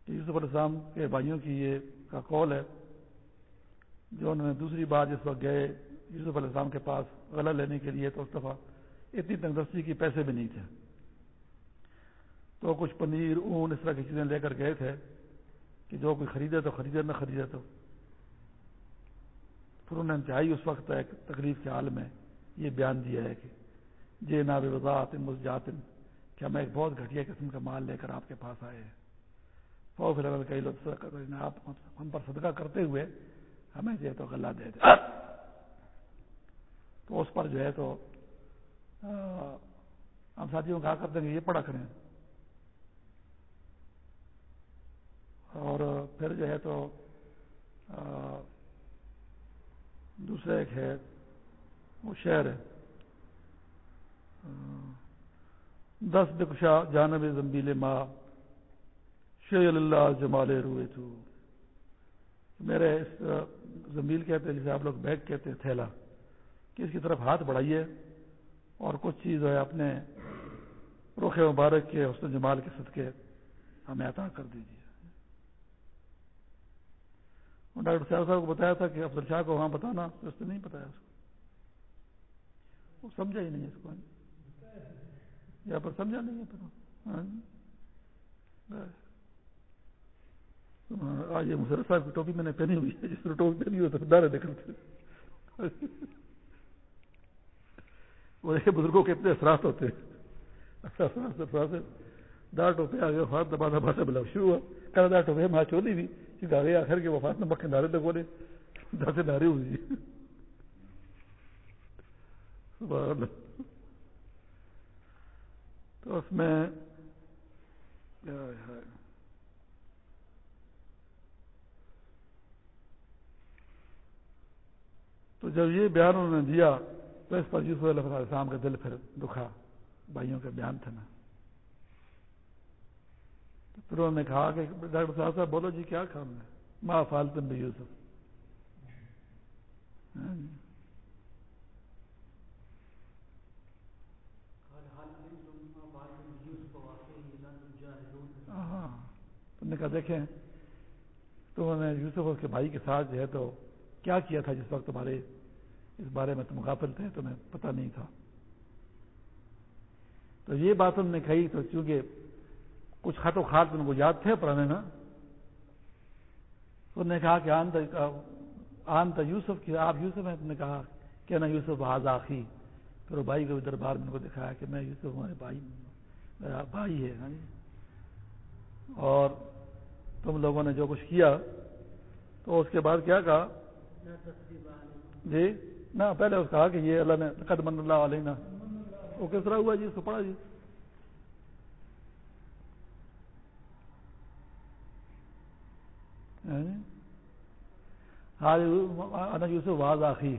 یوسف علیہ السلام کے بھائیوں کی یہ کا قول ہے۔ جو انہوں نے دوسری بار جس وقت گئے، یوسف علیہ السلام کے پاس غلہ لینے کے لیے تو اس دفعہ اتنی تندرستی کی پیسے بھی نہیں تھے۔ تو کچھ پنیر، اون اس طرح کی چیزیں لے کر گئے تھے کہ جو کوئی خریدے تو خریدے، نہ خریدے تو۔ پھر انہوں نے انتہائی اس وقت ایک تقریب کے حال میں یہ بیان دیا ہے کہ جے ناب وضاحت مسجاتن کہ ہم ایک بہت گھٹیا قسم کا مال لے کر آپ کے پاس آئے ہیں۔ فوق کئی لوگ آپ ہم پر صدقہ کرتے ہوئے ہمیں جو ہے تو غلہ دے دے۔ تو اس پر جو ہے تو ہم ساتھیوں کہا کرتے ہیں کہ یہ پڑھا کریں۔ اور پھر جو ہے تو دوسرا ایک ہے، وہ شہر ہے۔ دس بکشا جانب زمبیل ماں شی اللہ جمال روئے تو۔ میرے اس زمبیل کہتے ہیں، جسے آپ لوگ بیگ کہتے ہیں، تھیلا، کہ اس کی طرف ہاتھ بڑھائیے اور کچھ چیز ہے اپنے رخ مبارک کے، حسن جمال کے صدقے ہمیں عطا کر دیجیے۔ ڈاکٹر صاحب صاحب کو بتایا تھا کہ افضل شاہ کو وہاں بتانا، اس نے نہیں بتایا اس کو۔ وہ سمجھا ہی نہیں اس کو۔ یا پر سمجھا نہیں ہے پھر ہاں جی۔ آج یہ مسرت صاحب کی ٹوپی میں نے پہنی ہوئی ہے، جس طرح ٹوپی پہنی ہوئی تو دارے نکلتے وہ بزرگوں کے اتنے اثرات ہوتے ہیں۔ دار ٹوپے آگے وفات دبا دبا سے بلا شروع ہوا۔ کل دار ٹوپے ماں چولی بھی۔ کہ آخر کے وفات میں مکھے نارے لگو نے دار سے ہوئی تو اس میں تو جب یہ بیان انہوں نے دیا تو اس پر یوسف علیہ السلام کا دل پھر دکھا۔ بھائیوں کے بیان تھے نا۔ پھر انہوں نے کہا کہ ڈاکٹر صاحب صاحب بولو جی کیا کام ہے؟ ماں فالتم بھی یوسف۔ ہاں جی۔ ہاں تم نے کہا دیکھیں تو انہوں نے یوسف کے بھائی کے ساتھ جو ہے تو کیا کیا تھا جس وقت تمہارے اس بارے میں تم غافل تھے؟ تمہیں پتہ نہیں تھا۔ تو یہ بات انہوں نے کہی تو چونکہ کچھ خط و خات ان کو یاد تھے پرانے نا؟ انہوں نے کہا کہ آن تھا یوسف کی، آپ یوسف ہیں؟ نے کہا کہ نا یوسف آخی پھر وہ بھائی کو دربار میں ان کو دکھایا کہ میں یوسف ہمارے بھائی، میرا بھائی ہے ہاں جی۔ اور تم لوگوں نے جو کچھ کیا، تو اس کے بعد کیا کہا؟ جی نہ، پہلے اس کہا کہ یہ اللہ نے قدم اللہ علیہ وہ کس طرح ہوا جی؟ اس کو پڑھا جی؟ ہاں؟ ہاں، یوسف واض آخی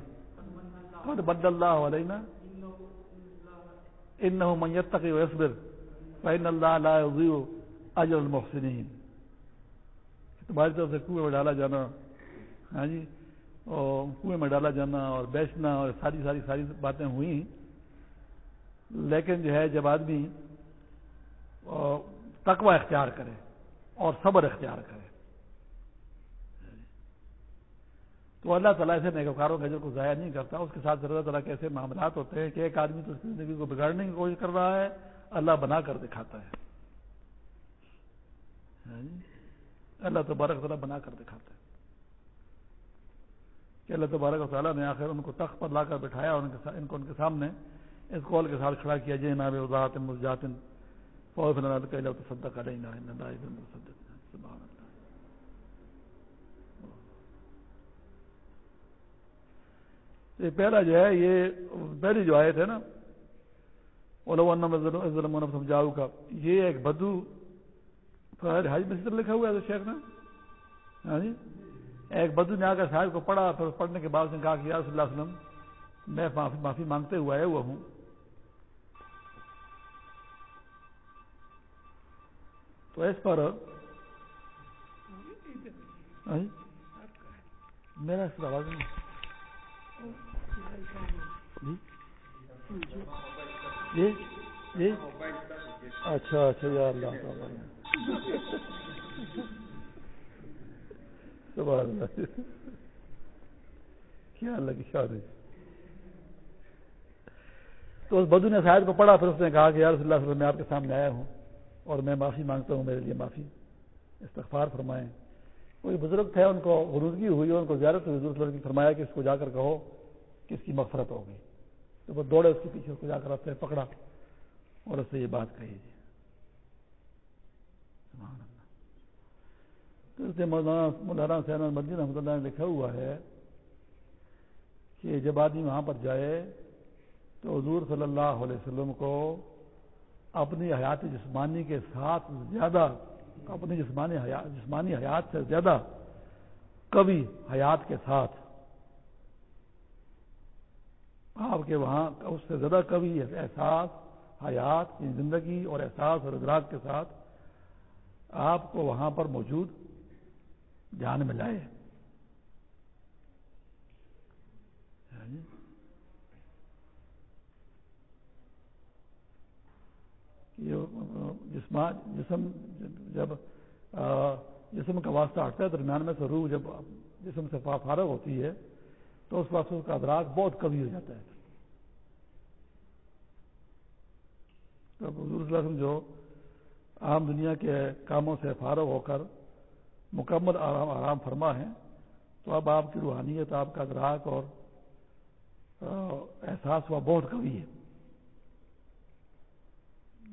قد بد اللہ علیہ ان میت تک وصبر فین اللہ لا يضيع اجر المحسنین۔ تمہاری طرف سے کنویں میں ڈالا جانا۔ ہاں جی؟ اور کنویں میں ڈالا جانا اور بیچنا اور ساری ساری ساری باتیں ہوئی لیکن جو ہے، جب آدمی تقوی اختیار کرے اور صبر اختیار کرے تو اللہ تعالیٰ ایسے نیکوکاروں کے کو ضائع نہیں کرتا، اس کے ساتھ اللہ تعالیٰ کے ایسے معاملات ہوتے ہیں کہ ایک آدمی تو اس کی زندگی کو بگاڑنے کی کوشش کر رہا ہے، اللہ بنا کر دکھاتا ہے۔ ہاں جی؟ اللہ تبارک تعالیٰ بنا کر دکھاتا ہے۔ کہ اللہ تبارک تعالیٰ نے آخر ان کو تخت پر لا کر بٹھایا اور ان کے ان کو ان کے سامنے اس قول کے ساتھ کھڑا کیا جے ناب ازات مزاطن فوج تصدق علینا سبحان اللہ یہ پہلا جو ہے، یہ پہلی جو آیت ہے نا ظلم سمجھاؤ کا، یہ ایک بدو حاج مسجد لکھا ہوا ہے شیخ نے۔ ہاں جی؟ ایک بدو نے آ کر صاحب کو پڑھا، پھر پڑھنے کے بعد نے کہا کہ یا رسول اللہ وسلم، میں معافی مانگتے ہوئے آیا ہوا ہوں۔ تو اس پر ہاں جی؟ میرا اس پر آواز نہیں۔ جی جی اچھا اچھا یا اللہ کیا اللہ۔ کی شادی؟ تو اس بدو نے شاید کو پڑھا، پھر اس نے کہا کہ یار صلی اللہ میں آپ کے سامنے آیا ہوں اور میں معافی مانگتا ہوں، میرے لیے معافی۔ استغفار فرمائیں۔ کوئی بزرگ تھے، ان کو غروزگی ہوئی، ان کو زیارت ہوئی، حضور کی فرمایا کہ اس کو جا کر کہو کہ اس کی مغفرت ہوگی۔ تو وہ دوڑے اس کے پیچھے اس کو جا کر راستے پکڑا اور اس سے یہ بات کہی جی۔ تو مولانا مولانا سین مدین رحمۃ اللہ نے لکھا ہوا ہے کہ جب آدمی وہاں پر جائے تو حضور صلی اللہ علیہ وسلم کو اپنی حیات جسمانی کے ساتھ زیادہ، اپنی جسمانی حیات جسمانی حیات سے زیادہ کبھی حیات کے ساتھ آپ کے وہاں اس سے زیادہ کبھی احساس، حیات کی زندگی اور احساس اور ادراک کے ساتھ آپ کو وہاں پر موجود دھیان میں لائے۔ جسم جسم جب جسم کا واسطہ ہٹتا ہے، درمیان میں سے روح جب جسم سے فارغ ہوتی ہے تو اس وقت اس کا ادراک بہت کمی ہو جاتا ہے تو حضور صلی اللہ علیہ وسلم جو عام دنیا کے کاموں سے فارغ ہو کر مکمل آرام آرام فرما ہے تو اب آپ کی روحانیت، آپ کا ادراک اور احساس ہوا بہت کمی ہے،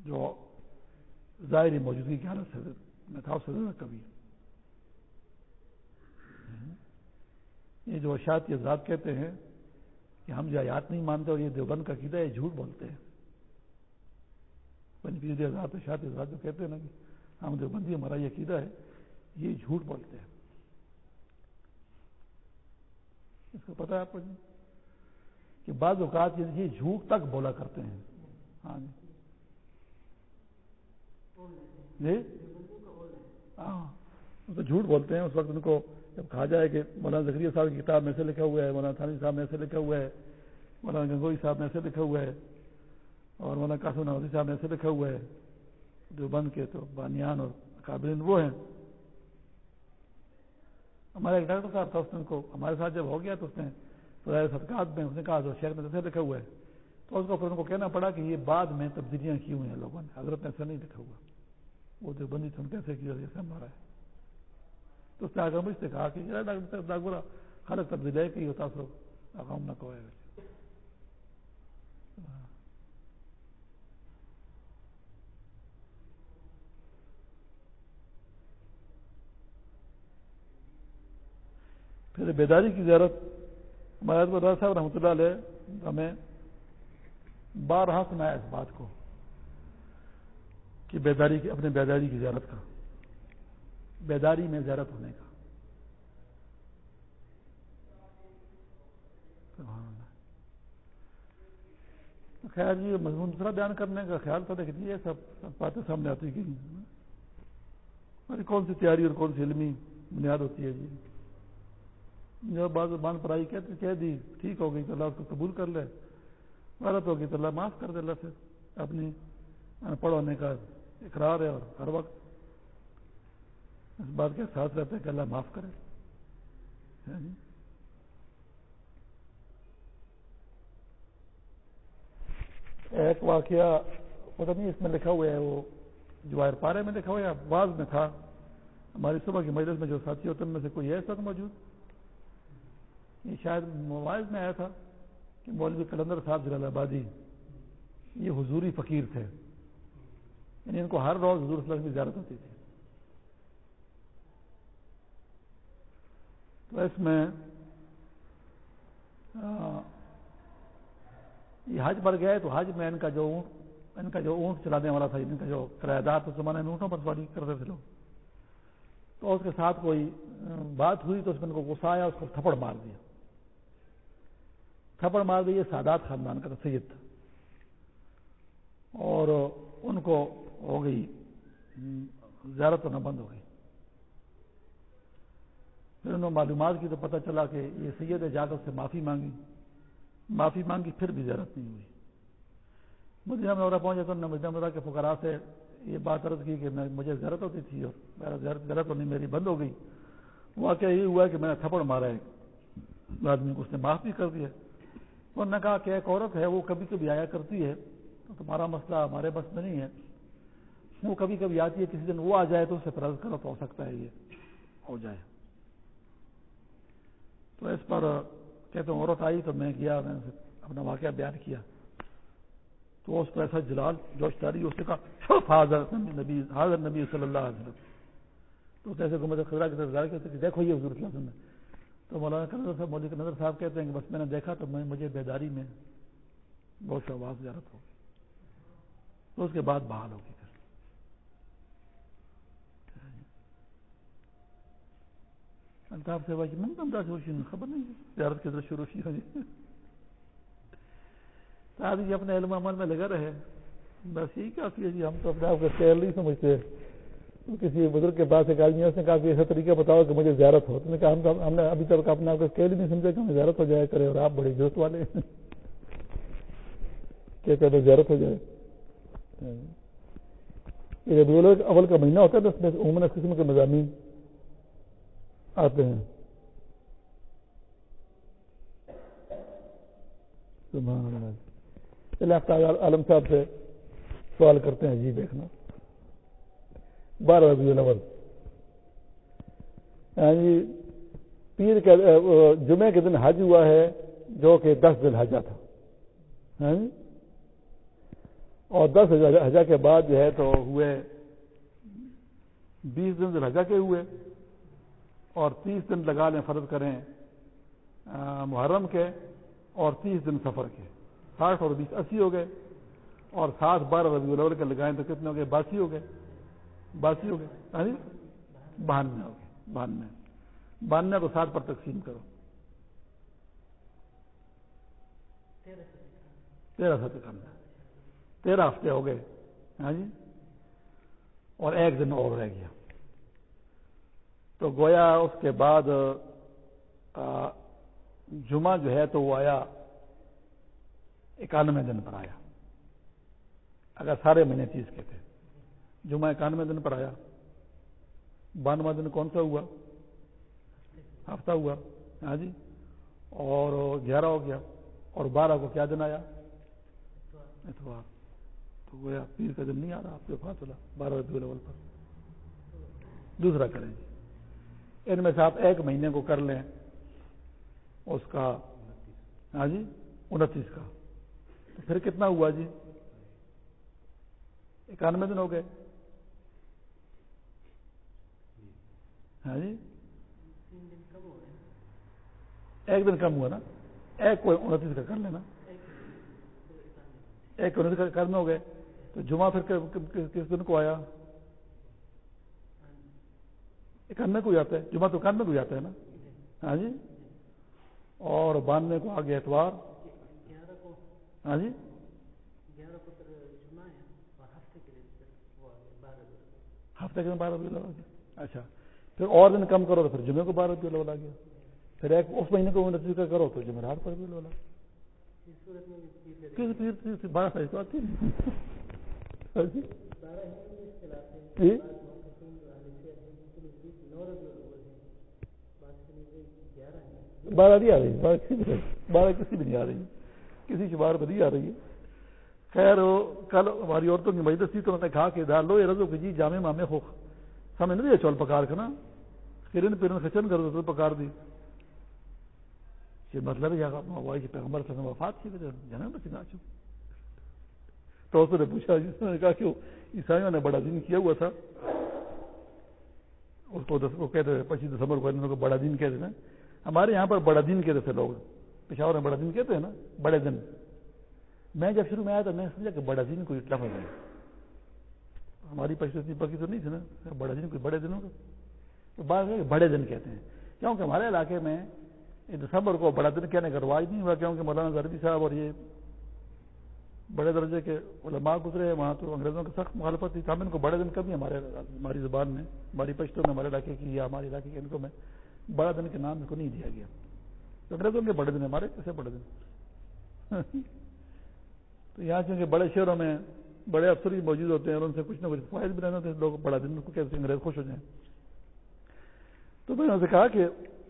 جو ظاہری موجودگی کی حالت سے میں تھا اس سے زیادہ کمی ہے۔ یہ جو اشاعت کے ذات کہتے ہیں کہ ہم جو آیات نہیں مانتے اور یہ دیوبند کا قیدا یہ جھوٹ بولتے ہیں۔ ذات اشاعت ذات جو کہتے ہیں نا کہ ہم دیوبندی ہمارا یہ عقیدہ ہے، یہ جھوٹ بولتے ہیں۔ اس کو پتا ہے آپ کو جی؟ کہ بعض اوقات یہ جھوٹ تک بولا کرتے ہیں۔ ہاں جی۔ جی؟ ہاں۔ تو جھوٹ بولتے ہیں، اس وقت ان کو جب کہا جائے کہ مولانا زکری صاحب کی کتاب میں سے لکھا ہوا ہے، مولانا تھانی صاحب میں سے لکھا ہوا ہے، مولانا گنگوئی صاحب میں سے لکھا ہوا ہے۔ اور مولانا قاسم نوازی صاحب میں سے لکھا ہوا ہے جو بند کے تو بانیان اور قابل وہ ہیں۔ ہمارے ایک ڈاکٹر صاحب تھا، اس نے ان کو ہمارے ساتھ جب ہو گیا تو اس نے صدقات میں اس نے کہا، جو شہر میں سے لکھا ہوا ہے تو اس کو پھر ان کو کہنا پڑا کہ یہ بعد میں تبدیلیاں کی ہوئی ہیں لوگوں نے؟ حضرت نے ایسا نہیں لکھا ہوا۔ وہ جو بندی تم کیسے کیا جیسے ہمارا ہے۔ تو اس نے آگے مجھ سے کہا کہ ڈاکٹر خالق تبدیلی کی ہوتا سو اقام نہ کوئے پھر بیداری کی زیارت ہمارے صاحب رحمۃ اللہ علیہ ہمیں بارہا سنایا اس بات کو کہ بیداری کی اپنے بیداری کی زیارت کا، بیداری میں زیارت ہونے کا۔ خیر جی مضمون دوسرا بیان کرنے کا خیال تھا، لیکن یہ سب سب باتیں سامنے آتی کہ کون سی تیاری اور کون سی علمی بنیاد ہوتی ہے جی؟ جو بعض بان پڑھائی کہتے کہہ دی، ٹھیک ہو گئی تو اللہ اس کو قبول کر لے۔ غلط ہوگی تو اللہ معاف کر دے، اللہ سے اپنی پڑھ ہونے کا اقرار ہے اور ہر وقت اس بات کے ساتھ رہتے کہ اللہ معاف کرے۔ جی؟ ایک واقعہ پتہ نہیں اس میں لکھا ہوا ہے، وہ جواہر پارے میں لکھا ہوا ہے بعض میں تھا۔ ہماری صبح کی مجلس میں جو ساتھی ہوتے ہیں، ان میں سے کوئی ہے اس وقت موجود؟ یہ شاید موبائل میں آیا تھا کہ مولوی کلندر صاحب جلال آبادی یہ حضوری فقیر تھے۔ یعنی ان کو ہر روز حضور صلی اللہ کی زیارت ہوتی تھی۔ تو اس میں یہ حج پر گئے تو حج میں ان کا جو ان کا جو اونٹ چلانے والا تھا، ان کا جو کرایہ دار تو زمانے میں اونٹوں پر سواری کرتے تھے لوگ۔ تو اس کے ساتھ کوئی بات ہوئی تو اس میں ان کو غصہ آیا، اس کو تھپڑ مار دیا۔ تھپڑ مار دی، یہ سادات خاندان کا تھا، سید تھا۔ اور ان کو ہو گئی، زیارت ہونا بند ہو گئی۔ پھر انہوں نے معلومات کی تو پتہ چلا کہ یہ سید اجازت سے معافی مانگی۔ معافی مانگی، پھر بھی زیارت نہیں ہوئی۔ مدینہ میں پہنچے تو مدینہ کے فکرا سے یہ بات عرض کی کہ مجھے زیارت ہوتی تھی اور میرا زیارت ہونی میری بند ہو گئی۔ واقعہ یہ ہوا کہ میں نے تھپڑ مارا ہے۔ آدمی کو اس نے معاف بھی کر دیا۔ انہوں نے کہا کہ ایک عورت ہے، وہ کبھی کبھی آیا کرتی ہے۔ تو تمہارا مسئلہ ہمارے بس میں نہیں ہے۔ وہ کبھی کبھی آتی ہے، کسی دن وہ آ جائے تو اسے فرض کرو تو ہو سکتا ہے، یہ ہو جائے۔ تو اس پر کہتے ہیں، عورت آئی تو میں گیا، میں نے اپنا واقعہ بیان کیا۔ تو اس پر ایسا جلال جوش تاری اس نے کہا حاضر نبی حاضر نبی صلی اللہ علیہ وسلم۔ تو ایسے گمت خزرا کی طرف کہ دیکھو یہ حضور صلی اللہ علیہ وسلم تو مولانا کنظر صاحب مولوی نظر صاحب کہتے ہیں کہ بس میں نے دیکھا تو میں مجھے بیداری میں بہت سے آواز زیارت ہو گئی تو اس کے بعد بحال ہوگی پھر۔ الطاف سے بھائی من بندہ سے خبر نہیں زیارت کی طرف شروع کی ہو جی آدمی اپنے علم عمل میں لگا رہے۔ بس یہی کافی ہے جی ہم تو اپنے آپ کو سیل نہیں سمجھتے۔ کسی بزرگ کے پاس ایک آدمی اس نے کہا کہ ایسا طریقہ بتاؤ کہ مجھے زیارت ہو۔ تو نے کہا، ہم نے ابھی تک اپنے آپ کو اسکیل ہی نہیں سمجھا کہ ہمیں زیارت ہو جائے، کرے اور آپ بڑے جوش والے کیا کہتے ہیں؟ زیارت ہو جائے۔ یہ جب اول کا مہینہ ہوتا ہے اس میں عموماً اس قسم کے مضامین آتے ہیں۔ چلے عالم صاحب سے سوال کرتے ہیں جی دیکھنا۔ بارہ ربیع الاول یعنی پیر کے جمعے کے دن حج ہوا ہے، جو کہ دس دن حجا تھا۔ یعنی اور دس ہزار کے بعد جو ہے تو ہوئے، بیس دن دل حجا کے ہوئے۔ اور تیس دن لگا لیں فرض کریں محرم کے، اور تیس دن سفر کے۔ ساٹھ اور بیس اسی ہو گئے۔ اور سات بارہ ربیع الاول کے لگائیں تو کتنے ہو گئے؟ باسی ہو گئے۔ باسی ہو گئے۔ یعنی بہانوے ہو گئے۔ بہانوے بانوے کو سات پر تقسیم کرو۔ تیرہ سو کرنا تیرہ ہفتے ہو گئے۔ ہاں جی؟ اور ایک دن اور رہ گیا۔ تو گویا اس کے بعد جمعہ جو ہے تو وہ آیا اکانوے دن پر آیا۔ اگر سارے مہینے تیس کے تھے۔ جمعہ اکانوے دن پر آیا۔ بانواں دن کون سا ہوا؟ ہفتہ ہوا۔ ہاں جی۔ اور گیارہ ہو گیا۔ اور بارہ کو کیا دن آیا؟ اتوار۔ تو گویا پیر کا دن نہیں آ رہا، آپ کے فاصلہ۔ بارہ ربیع الاول پر۔ دوسرا کریں جی۔ ان میں سے آپ ایک مہینے کو کر لیں۔ اس کا۔ ہاں جی۔ انتیس کا۔ تو پھر کتنا ہوا جی؟ اکانوے دن ہو گئے۔ ہاں جی؟ ایک دن کم ہوا نا؟ ایک کو انتیس کا کر لینا۔ ایک انتیس کا کرنے ہو گئے تو جمعہ پھر کس دن کو آیا؟ اکانوے کو جاتا ہے۔ جمعہ تو اکانوے کو جاتا ہے نا؟ ہاں جی؟ اور بانوے کو آگے اتوار۔ ہاں جی؟ ہفتے کے دن بارہ بجے لگا اچھا۔ پھر اور دن کم کرو تو پھر جمعے کو بارہ بجے لگا گیا پھر ایک اس مہینے کو انتیس کا کرو تو جمعرات پر بھی لولا بارہ سائز ہاں جی۔ جی؟ بارہ نہیں آ رہی۔ بارہ کسی بھی نہیں۔ آ رہی۔ کسی کی بار نہیں آ رہی۔ ہے خیر کل ہماری عورتوں کی مجلس تھی تو انہوں نے کہا کہ دار لو، یہ رضو کہ جی جامع مامے ہو سمجھ نہیں چول پکار کا نا۔ کرن پیرن خچن کر دو پکار دی۔ یہ مطلب ہے کہ پیغمبر سے وفات کی وجہ جنم بچ نہ تو اس نے پوچھا جس نے کہا کہ عیسائیوں نے بڑا دن کیا ہوا تھا؟ اس کو دس کو کہتے تھے، پچیس دسمبر کو بڑا دن کہتے ہیں ہمارے یہاں پر بڑا دن کہتے تھے لوگ۔ پشاور میں بڑا دن کہتے ہیں نا، بڑے دن۔ میں جب شروع میں آیا تو میں سمجھا کہ بڑا دن کوئی لفظ ہے۔ ہماری پشتی پکی تو نہیں تھی نا۔ بڑا دن کوئی بڑے دنوں کا۔ بڑے دن کہتے ہیں۔ کیونکہ ہمارے علاقے میں دسمبر کو بڑا دن کہنے کا رواج نہیں ہوا، کیونکہ مولانا زربی صاحب اور یہ بڑے درجے کے علماء گزرے وہاں تو انگریزوں کی سخت مخالفت تھی۔ ہم ان کو بڑے دن کبھی ہمارے ہماری زبان میں، ہماری پشتوں میں، ہمارے علاقے کی یا ہمارے علاقے کے ان کو میں بڑا دن کے نام ان کو نہیں دیا گیا۔ تو انگریزوں کے بڑے دن ہمارے کیسے بڑے دن؟ تو یہاں چونکہ بڑے شہروں میں بڑے افسر بھی موجود ہوتے ہیں اور ان سے کچھ نہ کچھ فائد بھی رہنا ہوتے لوگ بڑا دن کو کیسے انگریز خوش ہو جائیں۔ تو میں نے سے کہا کہ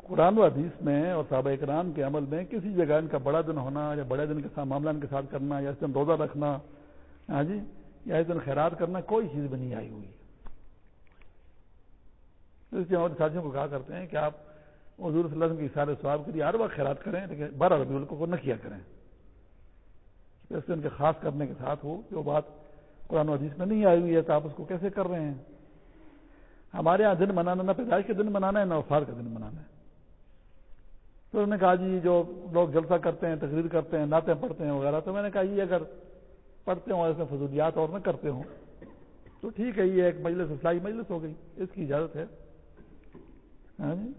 قرآن و حدیث میں اور صحابہ اکرام کے عمل میں کسی جگہ ان کا بڑا دن ہونا یا بڑے دن کے ساتھ معاملہ ان کے ساتھ کرنا یا اس دن روزہ رکھنا ہاں جی یا اس دن خیرات کرنا، کوئی چیز بھی نہیں آئی ہوئی۔ اس لیے ہمارے ساتھیوں کو کہا کرتے ہیں کہ آپ حضور صلی اللہ علیہ وسلم کی سارے سواب کے لیے ہر وقت خیرات کریں، لیکن بارہ ربی کو نہ کیا کریں۔ اس دن کے خاص کرنے کے ساتھ ہو کہ وہ بات قرآن و حدیث میں نہیں آئی ہوئی ہے، تو آپ اس کو کیسے کر رہے ہیں؟ ہمارے یہاں دن منانا نہ پیدائش کے دن منانا ہے، نہ وفار کا دن منانا ہے۔ تو انہوں نے کہا جی جو لوگ جلسہ کرتے ہیں، تقریر کرتے ہیں، نعتیں پڑھتے ہیں وغیرہ، تو میں نے کہا یہ اگر پڑھتے ہوں، ایسے فضولیات اور نہ کرتے ہوں، تو ٹھیک ہے، یہ ایک مجلس اسلائی مجلس ہو گئی، اس کی اجازت ہے۔ ہاں جی؟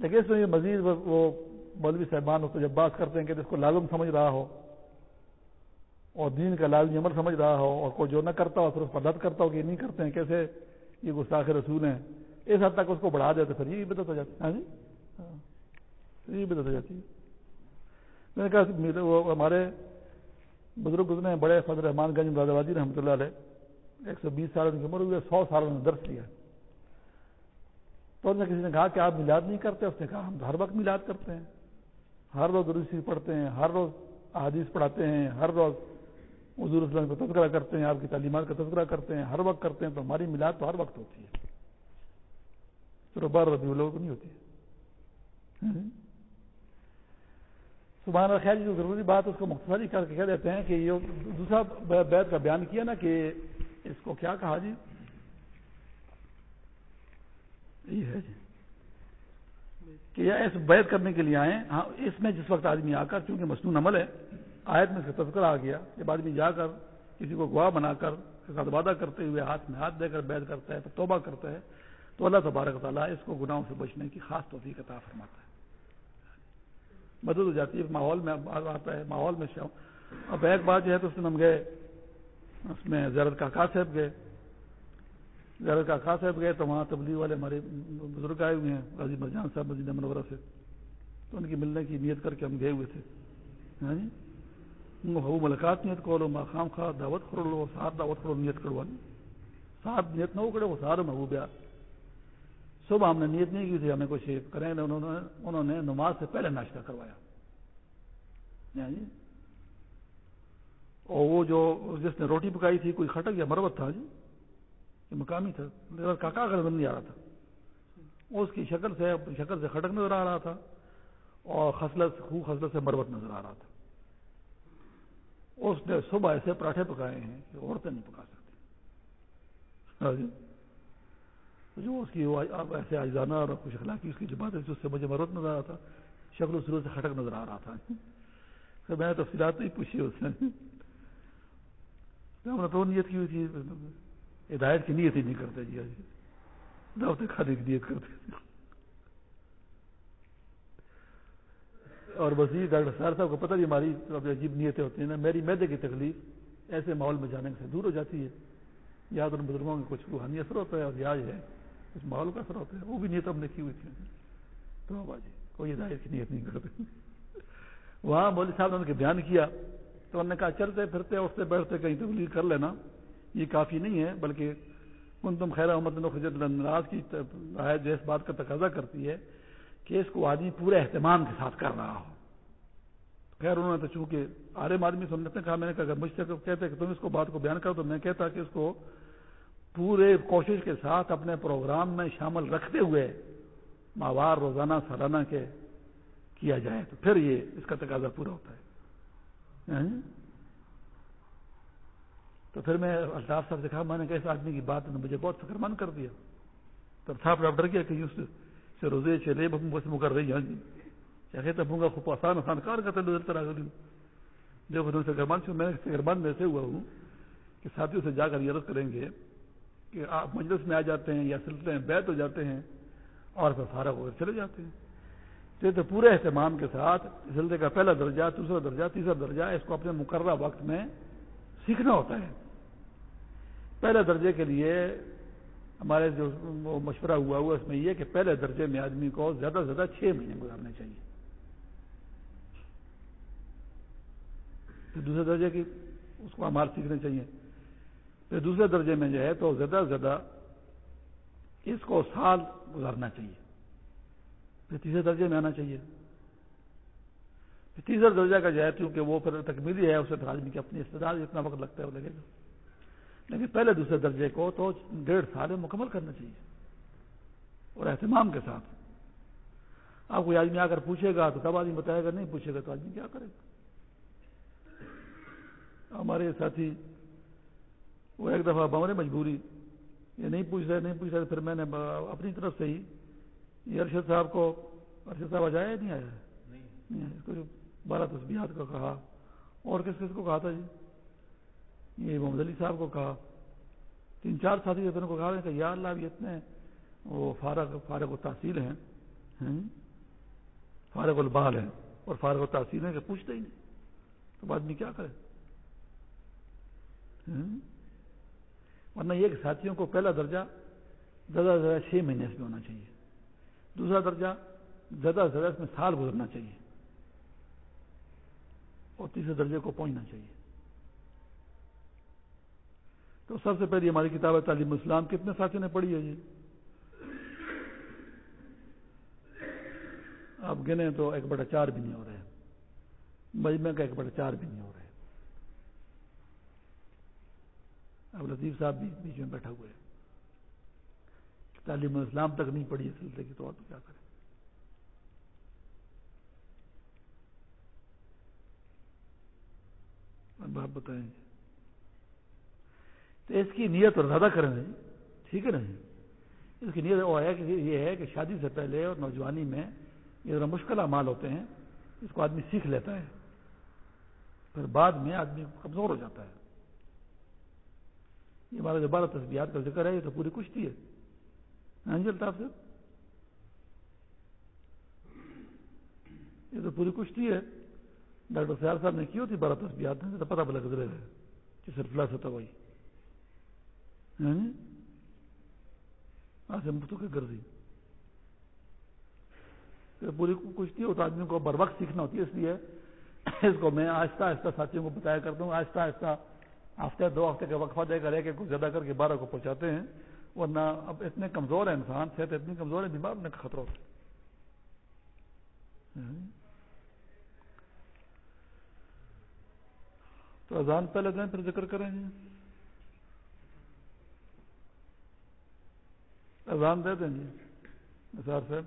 لیکن اس میں یہ مزید وہ مولوی صاحبان اس کو جب بات کرتے ہیں کہ جس کو لازم سمجھ رہا ہو اور دین کا لازمی عمل سمجھ رہا ہو اور کوئی جو نہ کرتا ہو پھر اس پر رد کرتا ہو کہ یہ نہیں کرتے ہیں، کیسے یہ گستاخ رسول ہیں۔ اس حد تک اس کو بڑھا دیتے پھر یہ بدت ہو جاتی ہاں جی؟ ہاں۔ یہ بدت ہو جاتی ہے۔ میں نے کہا وہ ہمارے بزرگ گزرے ہیں بڑے فضر رحمان گنج مراد آبادی رحمۃ اللہ علیہ، ایک سو بیس سال ان کی عمر ہوئی سو سال انہوں نے درس لیا تو انہوں نے کسی نے کہا کہ آپ میلاد نہیں کرتے؟ اس نے کہا، ہم ہر وقت میلاد کرتے ہیں۔ ہر روز روسی پڑھتے ہیں، ہر روز احادیث پڑھاتے ہیں، ہر روز حضور اسلام کا تذکرہ کرتے ہیں، آپ کی تعلیمات کا تذکرہ کرتے ہیں، ہر وقت کرتے ہیں، تو ہماری میلاد تو ہر وقت ہوتی ہے۔ صرف بار ربی لوگوں کو نہیں ہوتی ہے۔ سبحان اللہ، خیر جی، جو ضروری بات اس کو مختصری کر کے کہہ دیتے ہیں کہ یہ دوسرا بیت کا بیان کیا نا کہ اس کو کیا کہا جی؟ یہ ہے جی۔ کہ اس بیت کرنے کے لیے آئے ہاں اس میں جس وقت آدمی آ کر، چونکہ مصنون عمل ہے آیت میں سے تذکرہ آ گیا جب آدمی جا کر کسی کو گواہ بنا کر ساتھ وعدہ کرتے ہوئے ہاتھ میں ہاتھ دے کر بیت کرتا ہے تو توبہ کرتا ہے تو اللہ تبارک تعالیٰ اس کو گناہوں سے بچنے کی خاص توفیق عطا فرماتا ہے۔ مدد ہو جاتی ہے ماحول میں آتا ہے، ماحول میں اب ایک بات جو ہے تو اس میں ہم گئے، اس میں زیارت کا صاحب گئے۔ زیارت کا صاحب گئے تو وہاں تبلیغ والے ہمارے بزرگ آئے ہوئے ہیں، غازی مرجان صاحب مزید منورہ سے۔ تو ان کی ملنے کی نیت کر کے ہم گئے ہوئے تھے۔ ہاں جی؟ وہ ملاقات نیت کو لو ماخام خواہ دعوت کرو لو سات دعوت کرو نیت کروا سات نیت نہ ہو کرے وہ سارے محبوب یار صبح ہم نے نیت نہیں کی تھی ہمیں کچھ کریں انہوں نے انہوں نے نماز سے پہلے ناشتہ کروایا. جی اور وہ جو جس نے روٹی پکائی تھی، کوئی کھٹک یا مربت تھا جی یہ مقامی تھا کاکا کا نہیں آ رہا تھا. اس کی شکل سے شکل سے کھٹک نظر آ رہا تھا اور خصلت خو خصلت سے مربت نظر آ رہا تھا. اس نے صبح ایسے پراٹھے پکائے ہیں کہ عورتیں نہیں پکا سکتی۔ ہاں جی۔ جو اس کی ایسے آجانہ اور خوش اخلاقی اس کی جو بات ہے اس سے مجھے مربت نظر آ رہا تھا۔ شکل و سرو سے کھٹک نظر آ رہا تھا۔ میں نے تفصیلات نہیں پوچھی اس نے۔ تو نیت کی ہوئی تھی۔ ہدایت کی نیت ہی نہیں کرتے جی۔, ہاں جی۔ دعوت کھانے کی نیت کرتے۔ اور وزیر ڈاکٹر سار صاحب کو پتہ نہیں ہماری عجیب نیتیں ہوتی ہیں نا، میری میدے کی تکلیف ایسے ماحول میں جانے سے دور ہو جاتی ہے۔ یا تو ان بزرگوں کا کچھ روحانی اثر ہوتا ہے اور یاد ہے، اس ماحول کا اثر ہوتا ہے، وہ بھی نیت ہم نے کی ہوئی تھی۔ تو جی کوئی ہدایت کی نیت نہیں کرتے وہاں مودی صاحب نے ان کے بیان کیا، تو انہوں نے کہا، چلتے پھرتے، اٹھتے بیٹھتے کہیں تبلیغ کر لینا۔ یہ کافی نہیں ہے، بلکہ کن تم خیر احمد ناراض کی جو اس بات کا تقاضا کرتی ہے۔ کہ اس کو آدمی پورے اہتمام کے ساتھ کر رہا ہو۔ خیر، انہوں نے تو چونکہ عالم آدمی سننے کہا، میں نے کہا مجھ سے کہتے کہ تم اس کو بات کو بیان کرو تو میں کہتا کہ اس کو پورے کوشش کے ساتھ اپنے پروگرام میں شامل رکھتے ہوئے ماہوار روزانہ سالانہ کے کیا جائے۔ تو پھر یہ اس کا تقاضا پورا ہوتا ہے۔ ہاں؟ تو پھر میں الطاف صاحب سے کہا، میں نے کہا، اس آدمی کی بات نے مجھے بہت فکر مند کر دیا۔ تب صاحب ڈاکٹر کیا کہ سے روزے چلے بس مکر رہی ہاں جی چاہے تو بھونگا خوب آسان آسان کار کرتے طرح دیکھو تم سے گرمان سے میں گرمان میں ایسے ہوا ہوں کہ ساتھیوں سے جا کر یہ عرض کریں گے کہ آپ مجلس میں آ جاتے ہیں یا سلسلے میں بیت ہو جاتے ہیں اور پھر فارغ ہو کر چلے جاتے ہیں۔ تو, تو پورے اہتمام کے ساتھ سلسلے کا پہلا درجہ دوسرا درجہ تیسرا درجہ اس کو اپنے مقررہ وقت میں سیکھنا ہوتا ہے۔ پہلے درجے کے لیے ہمارے جو مشورہ ہوا ہوا اس میں یہ کہ پہلے درجے میں آدمی کو زیادہ سے زیادہ چھ مہینے گزارنے چاہیے۔ پھر دوسرے درجے کی اس کو ہمارے سیکھنے چاہیے۔ پھر دوسرے درجے میں جو ہے تو زیادہ سے زیادہ اس کو سال گزارنا چاہیے۔ پھر تیسرے درجے میں آنا چاہیے۔ پھر تیسرا درجہ کا جو ہے کیونکہ وہ پھر تکمیلی ہے اسے پھر آدمی کی اپنی استدار جتنا وقت لگتا ہے، وہ لگے گا۔ لیکن پہلے دوسرے درجے کو تو ڈیڑھ سال میں مکمل کرنا چاہیے اور اہتمام کے ساتھ۔ آپ کوئی آدمی آ کر پوچھے گا تو تب آدمی بتائے گا نہیں پوچھے گا تو آدمی کیا کرے گا۔ ہمارے ساتھی وہ ایک دفعہ بمرے مجبوری یہ نہیں پوچھ رہے نہیں پوچھ رہے پھر میں نے اپنی طرف سے ہی یہ ارشد صاحب کو ارشد صاحب آ نہیں آیا نہیں۔ اس کو بارہ تصبیات کا کہا۔ اور کس کس کو کہا تھا جی؟ یہ محمد علی صاحب کو کہا، تین چار ساتھی کو کہا کہ یا اللہ بھی اتنے وہ فارغ فارغ و تحصیل ہیں؟ فارغ البال ہیں اور فارغ و تحصیل ہیں کہ پوچھتے ہی نہیں، تو آدمی کیا کرے ورنہ یہ کہ ساتھیوں کو پہلا درجہ زیادہ سے زیادہ چھ مہینے سے ہونا چاہیے، دوسرا درجہ زیادہ سے زیادہ اس میں سال گزرنا چاہیے، اور تیسرے درجے کو پہنچنا چاہیے۔ تو سب سے پہلی ہماری کتاب ہے تعلیم اسلام، کتنے ساتھیوں نے پڑھی ہے جی آپ گنے تو ایک بڑا چار بھی نہیں ہو رہے۔ مجمع کا ایک بڑا چار بھی نہیں ہو رہے۔ اب لطیف صاحب بھی بیچ میں بیٹھا ہوئے۔ تعلیم اسلام تک نہیں پڑھی ہے سلسلے کی تو اور کیا کریں؟ اب آپ بتائیں۔ تو اس کی نیت اور زیادہ کریں ٹھیک ہے نا جی؟ اس کی نیت، وہ ہے کہ یہ ہے کہ شادی سے پہلے اور نوجوانی میں یہ ذرا مشکل اعمال ہوتے ہیں، اس کو آدمی سیکھ لیتا ہے۔ پھر بعد میں آدمی کمزور ہو جاتا ہے۔ یہ ہمارا جو بارہ تصویرات کا ذکر ہے، یہ تو پوری کشتی ہے۔ ہاں جی الطاف صاحب؟ یہ تو پوری کشتی ہے۔ ڈاکٹر سیال صاحب نے کی ہوتی بارہ تصویرات میں تو پتہ پلا گزرے ہے کہ صرف ہوتا وہی۔ ہاں مفتو کی پوری کشتی ہو آدمی کو بر وقت سیکھنا ہوتی ہے، اس لیے اس کو میں آہستہ آہستہ ساتھیوں کو بتایا کرتا ہوں، آہستہ آہستہ ہفتے، دو ہفتے کا وقفہ دے کر ایک ایک کو زیادہ کر کے بارہ کو پہنچاتے ہیں، ورنہ اب اتنے کمزور ہے انسان، صحت اتنی کمزور ہے بیمار ہونے کا خطرہ ہوتا تو یعنی تو اذان پہلے دیں، پھر ذکر کریں گے۔ اذان دے دیں جی نثار صاحب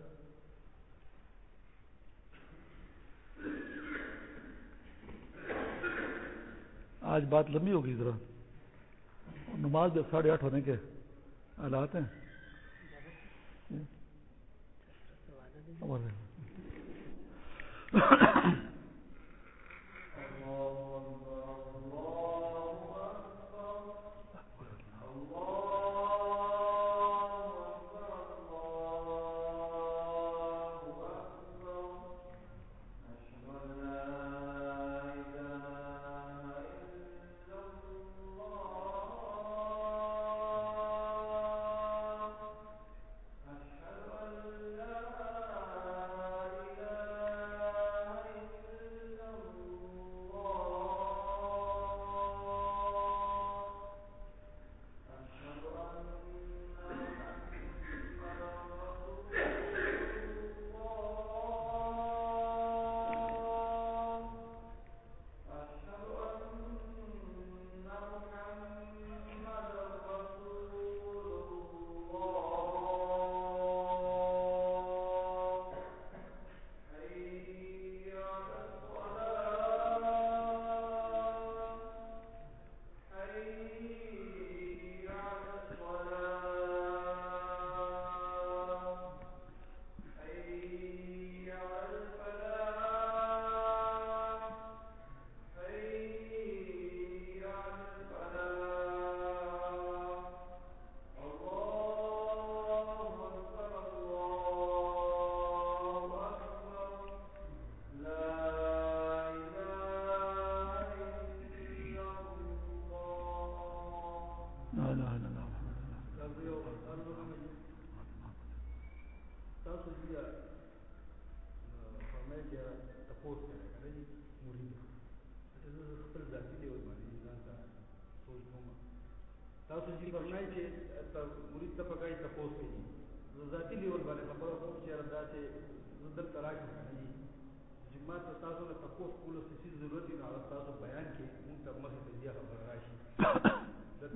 آج بات لمبی ہوگی ذرا۔ نماز جب ساڑھے آٹھ ہونے کے حالات ہیں۔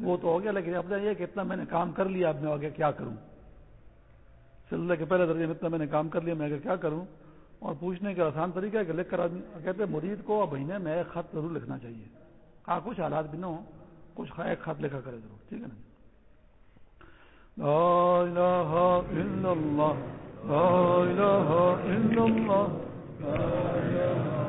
وہ تو ہو گیا لیکن اپنا یہ کہ اتنا میں نے کام کر لیا اب میں آگے کیا کروں سلسلے کے پہلے درجے میں اتنا میں نے کام کر لیا میں آگے کیا کروں اور پوچھنے کا آسان طریقہ ہے کہ لکھ کر آدمی کہتے مرید کو مہینے میں ایک خط ضرور لکھنا چاہیے ہاں کچھ حالات بھی نہ ہوں کچھ ایک خط لکھا کرے ضرور، ٹھیک ہے نا؟ لا الہ الا اللہ، لا الہ الا اللہ، لا الہ